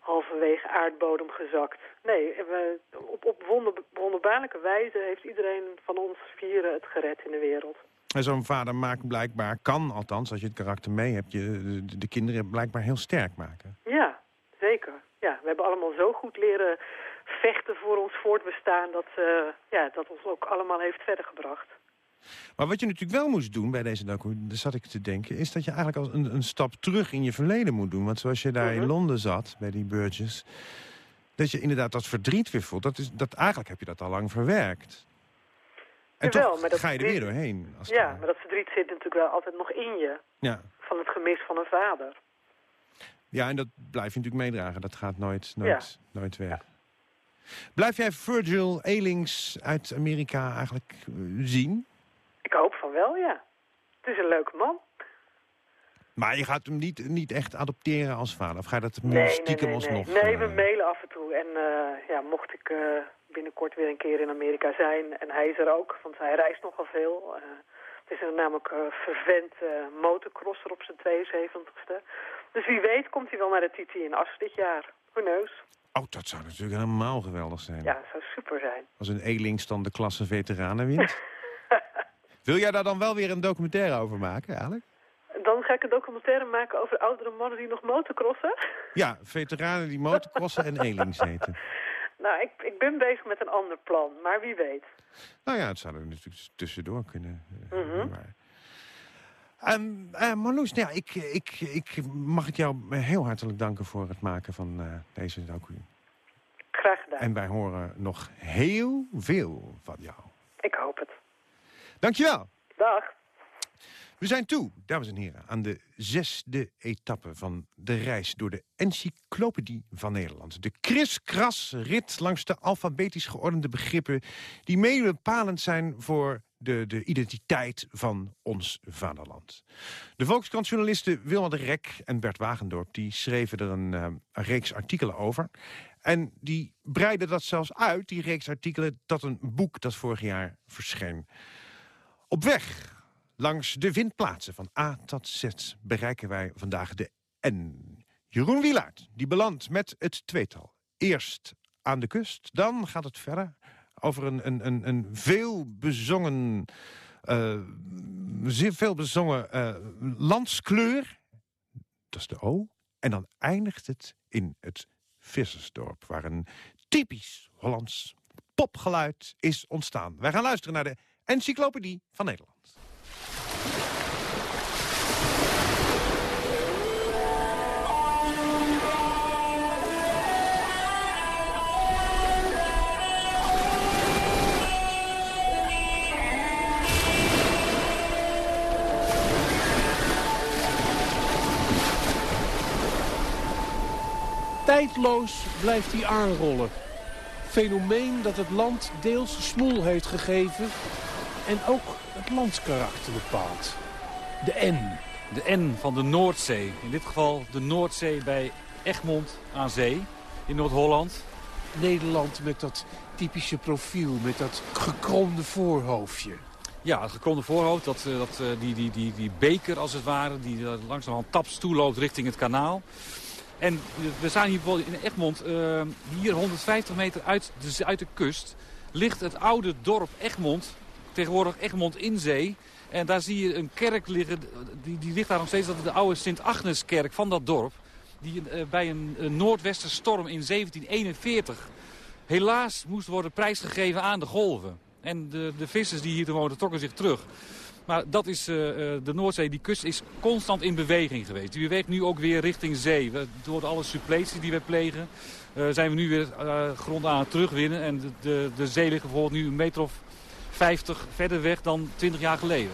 halverwege aardbodem gezakt. Nee, we, op, op wonder, wonderbaarlijke wijze heeft iedereen van ons vieren het gered in de wereld. En zo'n vader maakt blijkbaar, kan althans, als je het karakter mee hebt... Je, de, de kinderen blijkbaar heel sterk maken. Ja, zeker. Ja, we hebben allemaal zo goed leren vechten voor ons voortbestaan... dat, eh, ja, dat ons ook allemaal heeft verder gebracht. Maar wat je natuurlijk wel moest doen bij deze docu, daar zat ik te denken... is dat je eigenlijk al een, een stap terug in je verleden moet doen. Want zoals je daar Mhm. in Londen zat, bij die Burgess... dat je inderdaad dat verdriet weer voelt. Dat is, dat, eigenlijk heb je dat al lang verwerkt. En maar dat ga je er weer doorheen. Als Ja, maar dat verdriet zit natuurlijk wel altijd nog in je. ja. Van het gemis van een vader. ja, en dat blijf je natuurlijk meedragen. Dat gaat nooit, nooit, nooit weg. Blijf jij Virgil Elings uit Amerika eigenlijk eh, zien? Ik hoop van wel, ja. Het is een leuke man. Maar je gaat hem niet, niet echt adopteren als vader? Of ga je dat Nee, nee, stiekem nee, alsnog... nee. Nee, we eh, mailen af en toe. En eh, ja, mocht ik eh, binnenkort weer een keer in Amerika zijn... en hij is er ook, want hij reist nogal veel... eh, het is een namelijk eh vervent eh, motocrosser op zijn 72ste. Dus wie weet komt hij wel naar de TT in As dit jaar. Who knows? Oh, dat zou natuurlijk helemaal geweldig zijn. Ja, dat zou super zijn. Als een Elings dan de klasse veteranen wint. Wil jij daar dan wel weer een documentaire over maken, eigenlijk? Ga ik een documentaire maken over oudere mannen die nog motocrossen. Ja, veteranen die motocrossen en Elings heten. Nou, ik, ik ben bezig met een ander plan, maar wie weet. Nou ja, het zou er natuurlijk tussendoor kunnen. eh, Mhm. maar- Marloes, nou ja, ik, ik, ik mag het jou heel hartelijk danken voor het maken van eh, deze docu. Graag gedaan. En wij horen nog heel veel van jou. Ik hoop het. Dankjewel. Dag. We zijn toe, dames en heren, aan de zesde etappe van de reis door de encyclopedie van Nederland. De kriskras rit langs de alfabetisch geordende begrippen die mede bepalend zijn voor de, de identiteit van ons vaderland. De Volkskrantjournalisten Wilma de Rek en Bert Wagendorp die schreven er een, eh, een reeks artikelen over. En die breiden dat zelfs uit, die reeks artikelen, tot een boek dat vorig jaar verscheen. Op weg langs de vindplaatsen van A tot Z bereiken wij vandaag de N. Jeroen Wielaert, die belandt met het tweetal. Eerst aan de kust, dan gaat het verder over een, een, een, een veel bezongen, eh, zeer veel bezongen eh, landskleur. Dat is de O. En dan eindigt het in het Vissersdorp, waar een typisch Hollands popgeluid is ontstaan. Wij gaan luisteren naar de Encyclopedie van Nederland. Tijdloos blijft hij aanrollen. Fenomeen dat het land deels smoel heeft gegeven en ook het landskarakter bepaalt. De N. De N van de Noordzee. In dit geval de Noordzee bij Egmond aan zee in Noord-Holland. Nederland met dat typische profiel, met dat gekromde voorhoofdje. Ja, het gekromde voorhoofd, dat, eh, dat, eh, die, die, die, die beker als het ware... die langzamerhand taps toeloopt richting het kanaal. En we staan hier bijvoorbeeld in Egmond, eh, hier 150 meter uit de, uit de kust... ligt het oude dorp Egmond, tegenwoordig Egmond in zee... En daar zie je een kerk liggen, die, die ligt daar nog steeds, dat is de oude Sint-Agneskerk van dat dorp. Die uh, bij een, een noordwesterstorm in 1741 helaas moest worden prijsgegeven aan de golven. En de, de vissers die hier te wonen trokken zich terug. Maar dat is, uh, de Noordzee, die kust is constant in beweging geweest. Die beweegt nu ook weer richting zee. Door alle suppleties die we plegen uh, zijn we nu weer grond aan het terugwinnen. En de, de, zee ligt bijvoorbeeld nu een meter of 50 verder weg dan 20 jaar geleden.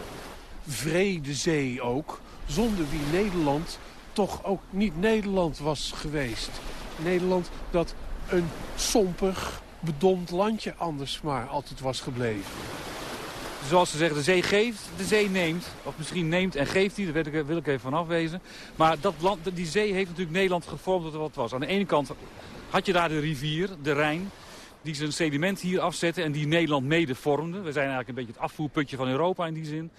Vrede zee ook, zonder wie Nederland toch ook niet Nederland was geweest. Nederland dat een sompig, bedomd landje anders maar altijd was gebleven. Zoals ze zeggen, de zee geeft, de zee neemt. Of misschien neemt en geeft die, daar wil ik, even van afwezen. Maar dat land, die zee heeft natuurlijk Nederland gevormd tot wat was. Aan de ene kant had je daar de rivier, de Rijn die zijn sediment hier afzetten en die Nederland mede vormden. We zijn eigenlijk een beetje het afvoerputje van Europa in die zin.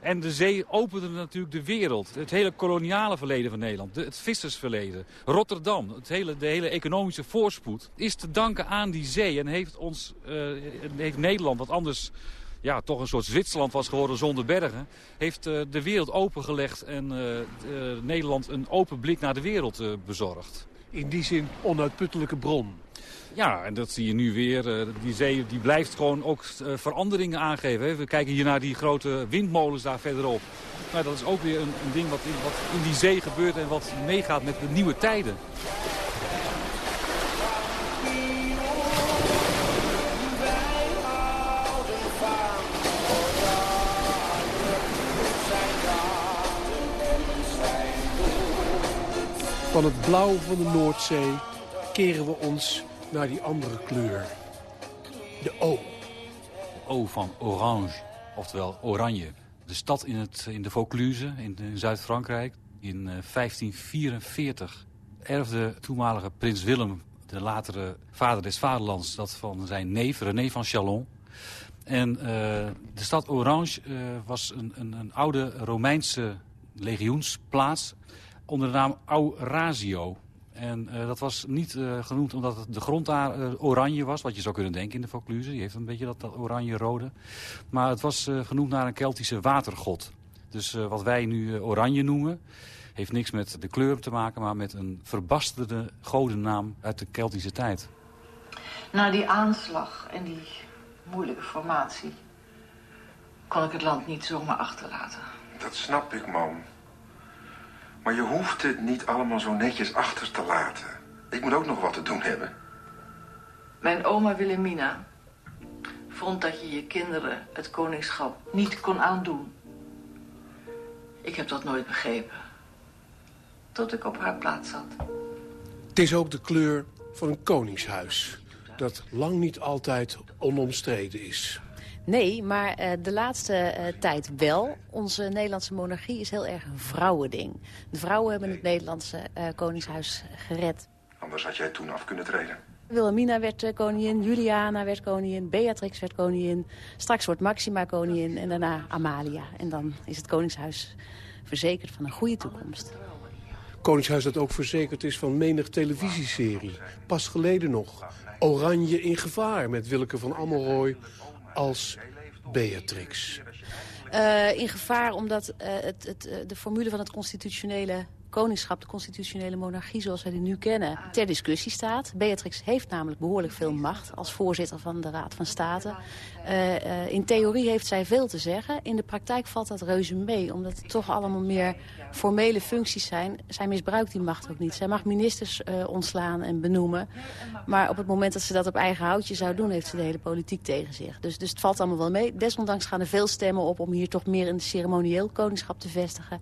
En de zee opende natuurlijk de wereld. Het hele koloniale verleden van Nederland. het vissersverleden. Rotterdam. Het hele, de hele economische voorspoed. Is te danken aan die zee. En heeft, ons, uh, heeft Nederland, wat anders ja, toch een soort Zwitserland was geworden zonder bergen... heeft uh, de wereld opengelegd en uh, Nederland een open blik naar de wereld bezorgd. In die zin onuitputtelijke bron. Ja, en dat zie je nu weer. die zee die blijft gewoon ook veranderingen aangeven. Hè. We kijken hier naar die grote windmolens daar verderop. Maar dat is ook weer een, een ding wat in, wat in die zee gebeurt en wat meegaat met de nieuwe tijden. Van het blauw van de Noordzee keren we ons naar die andere kleur. De O. De O van orange, oftewel oranje. De stad in, het, in de Vaucluse in, Zuid-Frankrijk. In 1544 erfde toenmalige prins Willem, de latere vader des vaderlands... dat van zijn neef René van Chalon. En uh, de stad Orange uh, was een, een, een oude Romeinse legioensplaats onder de naam Aurazio. En uh, dat was niet uh, genoemd omdat het de grond daar uh, oranje was, wat je zou kunnen denken in de Vaucluse. Die heeft een beetje dat, dat oranje-rode. Maar het was genoemd naar een Keltische watergod. Dus wat wij nu oranje noemen, heeft niks met de kleur te maken, maar met een verbasterde godennaam uit de Keltische tijd. Na die aanslag en die moeilijke formatie kon ik het land niet zomaar achterlaten. Dat snap ik, mam. Maar je hoeft het niet allemaal zo netjes achter te laten. Ik moet ook nog wat te doen hebben. Mijn oma Wilhelmina vond dat je je kinderen het koningschap niet kon aandoen. Ik heb dat nooit begrepen. Tot ik op haar plaats zat. Het is ook de kleur van een koningshuis. Dat lang niet altijd onomstreden is. Nee, maar uh, de laatste uh, tijd wel. Onze Nederlandse monarchie is heel erg een vrouwending. De vrouwen hebben het Nederlandse uh, koningshuis gered. Anders had jij toen af kunnen treden. Wilhelmina werd koningin, Juliana werd koningin, Beatrix werd koningin. Straks wordt Maxima koningin en daarna Amalia. En dan is het koningshuis verzekerd van een goede toekomst. Koningshuis dat ook verzekerd is van menig televisieserie. Pas geleden nog. Oranje in gevaar met Willeke van Amelrooy als Beatrix? Uh, in gevaar omdat uh, het, het, de formule van het constitutionele koningschap, de constitutionele monarchie zoals wij die nu kennen, ter discussie staat. Beatrix heeft namelijk behoorlijk veel macht als voorzitter van de Raad van State. Uh, uh, in theorie heeft zij veel te zeggen. In de praktijk valt dat reuze mee, omdat het toch allemaal meer formele functies zijn. Zij misbruikt die macht ook niet. Zij mag ministers uh, ontslaan en benoemen. Maar op het moment dat ze dat op eigen houtje zou doen, heeft ze de hele politiek tegen zich. Dus, dus het valt allemaal wel mee. Desondanks gaan er veel stemmen op om hier toch meer een ceremonieel koningschap te vestigen.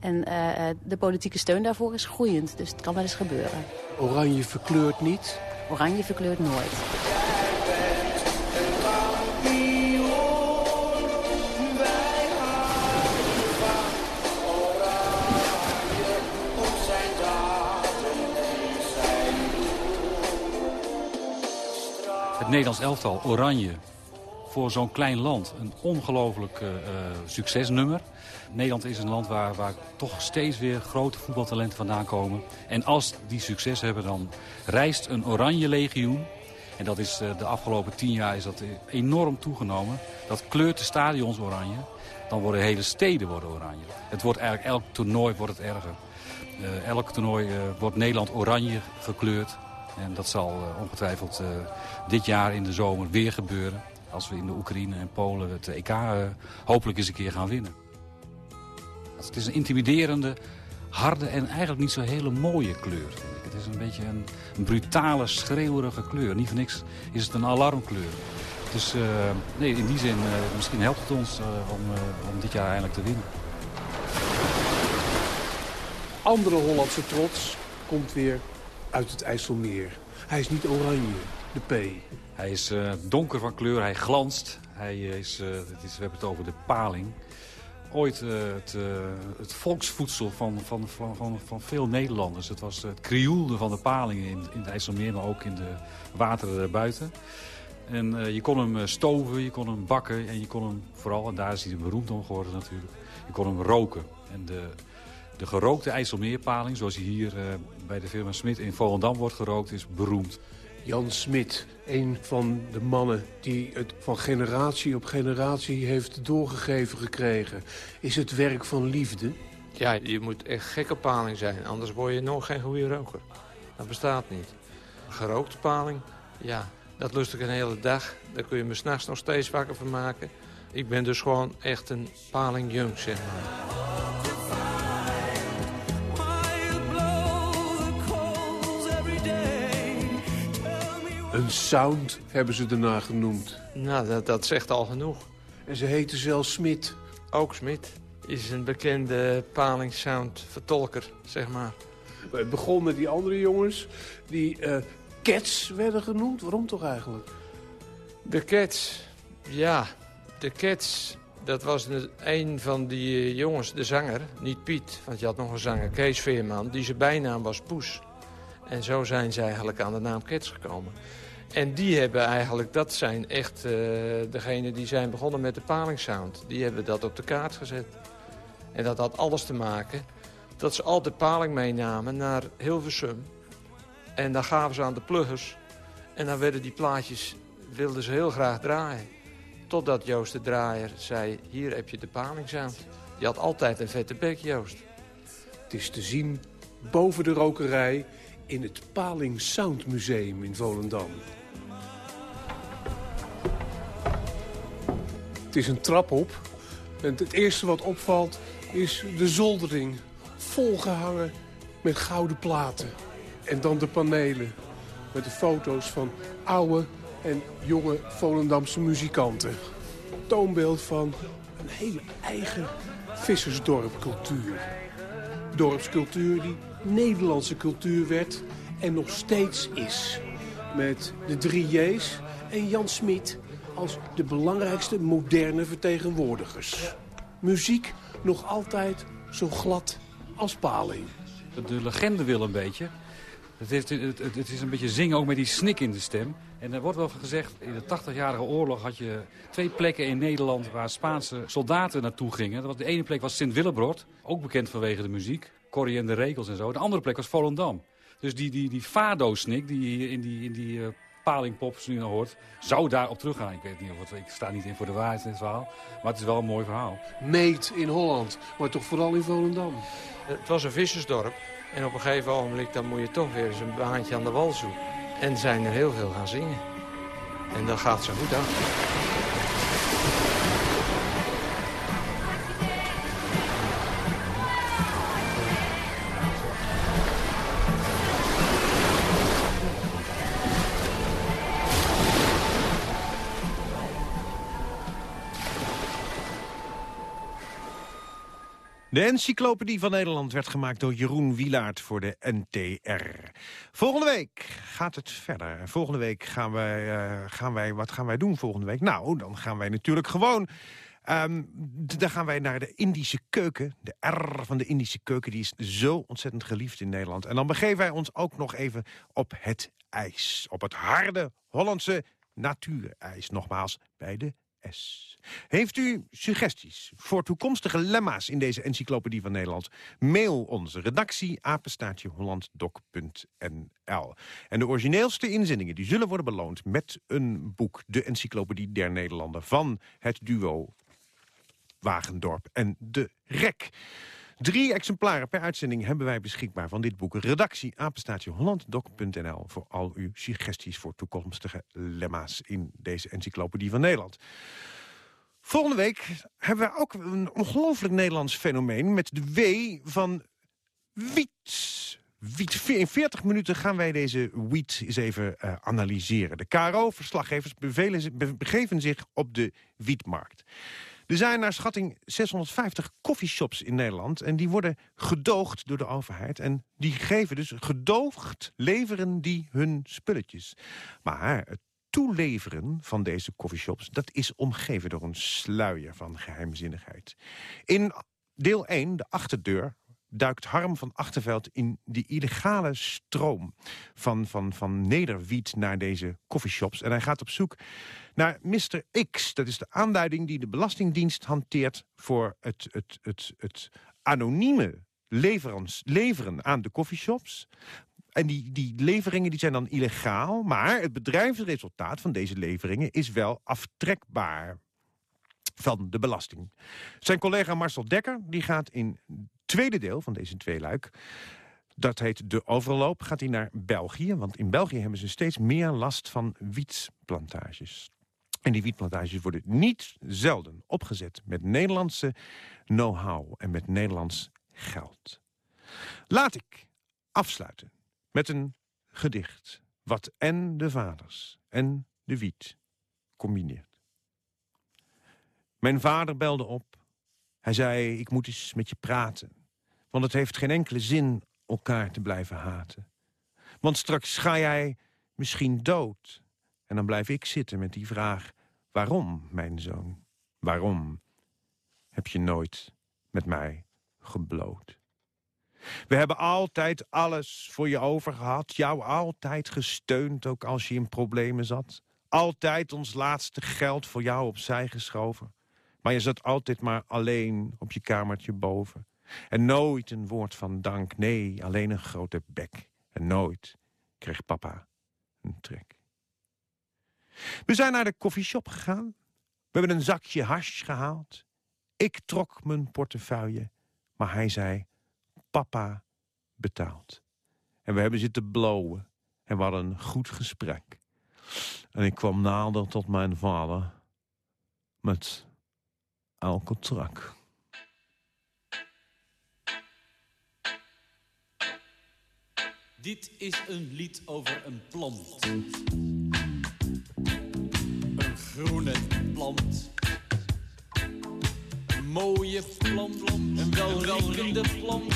En uh, de politieke steun daarvoor is groeiend, dus het kan wel eens gebeuren. Oranje verkleurt niet? Oranje verkleurt nooit. Het Nederlands elftal, Oranje, voor zo'n klein land een ongelooflijk uh, succesnummer. Nederland is een land waar, waar toch steeds weer grote voetbaltalenten vandaan komen. En als die succes hebben, dan reist een oranje legioen En dat is de afgelopen tien jaar is dat enorm toegenomen. Dat kleurt de stadions oranje. Dan worden hele steden worden oranje. Het wordt eigenlijk elk toernooi wordt het erger. elk toernooi wordt Nederland oranje gekleurd. En dat zal ongetwijfeld dit jaar in de zomer weer gebeuren. Als we in de Oekraïne en Polen het EK hopelijk eens een keer gaan winnen. Het is een intimiderende, harde en eigenlijk niet zo hele mooie kleur. Het is een beetje een, brutale, schreeuwerige kleur. Niet voor niks is het een alarmkleur. Dus uh, nee, in die zin, uh, misschien helpt het ons om, om dit jaar eindelijk te winnen. Andere Hollandse trots komt weer uit het IJsselmeer. Hij is niet oranje, de P. Hij is donker van kleur, hij glanst. Hij is, het is, we hebben het over de paling ooit uh, het, het, volksvoedsel van, van, van, van, veel Nederlanders. Het was het krioelde van de palingen in, in het IJsselmeer, maar ook in de wateren erbuiten. En je kon hem stoven, je kon hem bakken en je kon hem vooral, en daar is hij beroemd om geworden natuurlijk, je kon hem roken. En de, de gerookte IJsselmeerpaling, zoals hij hier bij de firma Smit in Volendam wordt gerookt, is beroemd. Jan Smit, een van de mannen die het van generatie op generatie heeft doorgegeven gekregen. Is het werk van liefde? Ja, je moet echt gekke paling zijn, anders word je nog geen goede roker. Dat bestaat niet. Gerookte paling, ja, dat lust ik een hele dag. Daar kun je me s'nachts nog steeds wakker van maken. Ik ben dus gewoon echt een palingjunk, zeg maar. Een sound hebben ze daarna genoemd. Nou, dat, dat zegt al genoeg. En ze heten zelfs Smit. Ook Smit is een bekende palingsound vertolker, zeg maar. Het begon met die andere jongens die uh, Cats werden genoemd. Waarom toch eigenlijk? De Cats, ja. De Cats, dat was een van die jongens, de zanger, niet Piet. Want je had nog een zanger, Kees Veerman, die zijn bijnaam was Poes. En zo zijn ze eigenlijk aan de naam Cats gekomen. En die hebben eigenlijk, dat zijn echt uh, degenen die zijn begonnen met de palingsound. Die hebben dat op de kaart gezet. En dat had alles te maken dat ze altijd paling meenamen naar Hilversum. En dan gaven ze aan de pluggers. En dan werden die plaatjes, wilden ze heel graag draaien. Totdat Joost de Draaier zei, hier heb je de palingsound. Je had altijd een vette bek, Joost. Het is te zien boven de rokerij in het Paling Sound Museum in Volendam. Het is een trap op. En het eerste wat opvalt is de zoldering. Volgehangen met gouden platen. En dan de panelen. Met de foto's van oude en jonge Volendamse muzikanten. Toonbeeld van een hele eigen vissersdorpcultuur. Dorpscultuur die Nederlandse cultuur werd en nog steeds is. Met de drie J's en Jan Smit als de belangrijkste moderne vertegenwoordigers. Muziek nog altijd zo glad als paling. De legende wil een beetje. Het het, het is een beetje zingen ook met die snik in de stem. En er wordt wel gezegd, in de 80-jarige oorlog had je twee plekken in Nederland... waar Spaanse soldaten naartoe gingen. De ene plek was Sint-Willebrod, ook bekend vanwege de muziek. Corrie en de Regels en zo. De andere plek was Volendam. Dus die, die, die fado-snik die je in die, in die uh, palingpops nu nog hoort... zou daar op teruggaan. Ik weet niet of het, ik sta niet in voor de waarheid in het verhaal. Maar het is wel een mooi verhaal. Meet in Holland, maar toch vooral in Volendam. Het was een vissersdorp. En op een gegeven moment dan moet je toch weer eens een baantje aan de wal zoeken. En zijn er heel veel gaan zingen. En dat gaat zo goed af. De encyclopedie van Nederland werd gemaakt door Jeroen Wilaert voor de NTR. Volgende week gaat het verder. Volgende week gaan wij, uh, gaan wij, wat gaan wij doen volgende week? Nou, dan gaan wij natuurlijk gewoon... Um, dan gaan wij naar de Indische keuken. De R van de Indische keuken, die is zo ontzettend geliefd in Nederland. En dan begeven wij ons ook nog even op het ijs. Op het harde Hollandse natuurijs. Nogmaals, bij de Heeft u suggesties voor toekomstige lemma's in deze encyclopedie van Nederland? Mail onze redactie apenstaartje hollanddoc.nl. En de origineelste inzendingen die zullen worden beloond met een boek... De Encyclopedie der Nederlanden van het duo Wagendorp en de Rek. Drie exemplaren per uitzending hebben wij beschikbaar van dit boek. Redactie apenstaatje hollanddoc.nl voor al uw suggesties voor toekomstige lemma's in deze encyclopedie van Nederland. Volgende week hebben we ook een ongelooflijk Nederlands fenomeen met de W van wiet. In 40 minuten gaan wij deze wiet eens even uh, analyseren. De KRO-verslaggevers begeven zich op de wietmarkt. Er zijn naar schatting 650 coffeeshops in Nederland... en die worden gedoogd door de overheid. En die geven dus gedoogd, leveren die hun spulletjes. Maar het toeleveren van deze coffeeshops... dat is omgeven door een sluier van geheimzinnigheid. In deel 1, de achterdeur, duikt Harm van Achterveld in die illegale stroom van, van, van nederwiet naar deze coffeeshops. En hij gaat op zoek naar Mr. X. Dat is de aanduiding die de Belastingdienst hanteert voor het, het, het, het anonieme leverans, leveren aan de coffeeshops. En die, die leveringen die zijn dan illegaal, maar het bedrijfsresultaat van deze leveringen is wel aftrekbaar van de belasting. Zijn collega Marcel Dekker die gaat in het tweede deel van deze tweeluik... dat heet De Overloop, gaat hij naar België. Want in België hebben ze steeds meer last van wietplantages. En die wietplantages worden niet zelden opgezet met Nederlandse know-how en met Nederlands geld. Laat ik afsluiten met een gedicht wat en de vaders en de wiet combineert. Mijn vader belde op. Hij zei, ik moet eens met je praten. Want het heeft geen enkele zin elkaar te blijven haten. Want straks ga jij misschien dood. En dan blijf ik zitten met die vraag... Waarom, mijn zoon? Waarom heb je nooit met mij gebloot? We hebben altijd alles voor je over gehad. Jou altijd gesteund, ook als je in problemen zat. Altijd ons laatste geld voor jou opzij geschoven. Maar je zat altijd maar alleen op je kamertje boven. En nooit een woord van dank, nee, alleen een grote bek. En nooit kreeg papa een trek. We zijn naar de koffieshop gegaan. We hebben een zakje hash gehaald. Ik trok mijn portefeuille, maar hij zei, papa betaalt. En we hebben zitten blowen en we hadden een goed gesprek. En ik kwam nader tot mijn vader met Dit is een lied over een plant. Een groene plant. Een mooie plant, een welriekende plant.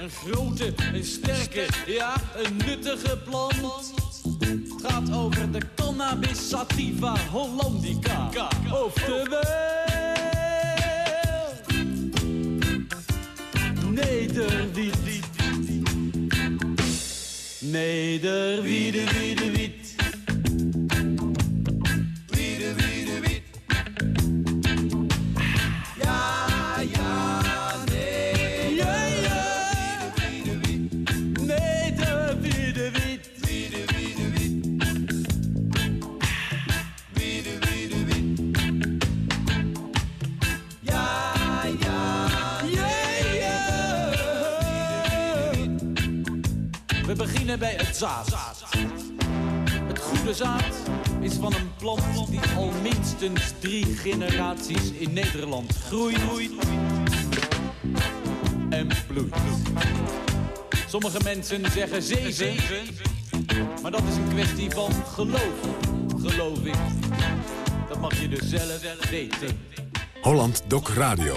Een grote, een sterke, ja, een nuttige plant. Het gaat over de cannabis sativa hollandica. Oftewel... Nederwiede, wiede, wiet. Wiede, drie generaties in Nederland groeit en bloeit. Sommige mensen zeggen zeven, maar dat is een kwestie van geloof, geloof ik. Dat mag je dus zelf weten. Holland Doc Radio.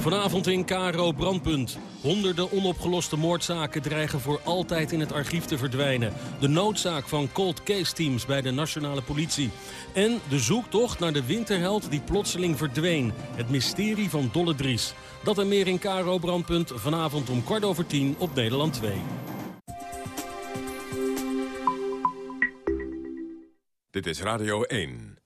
Vanavond in Karo Brandpunt. Honderden onopgeloste moordzaken dreigen voor altijd in het archief te verdwijnen. De noodzaak van cold case teams bij de nationale politie. En de zoektocht naar de winterheld die plotseling verdween. Het mysterie van Dolle Dries. Dat en meer in Karo Brandpunt vanavond om kwart over tien op Nederland 2. Dit is Radio 1.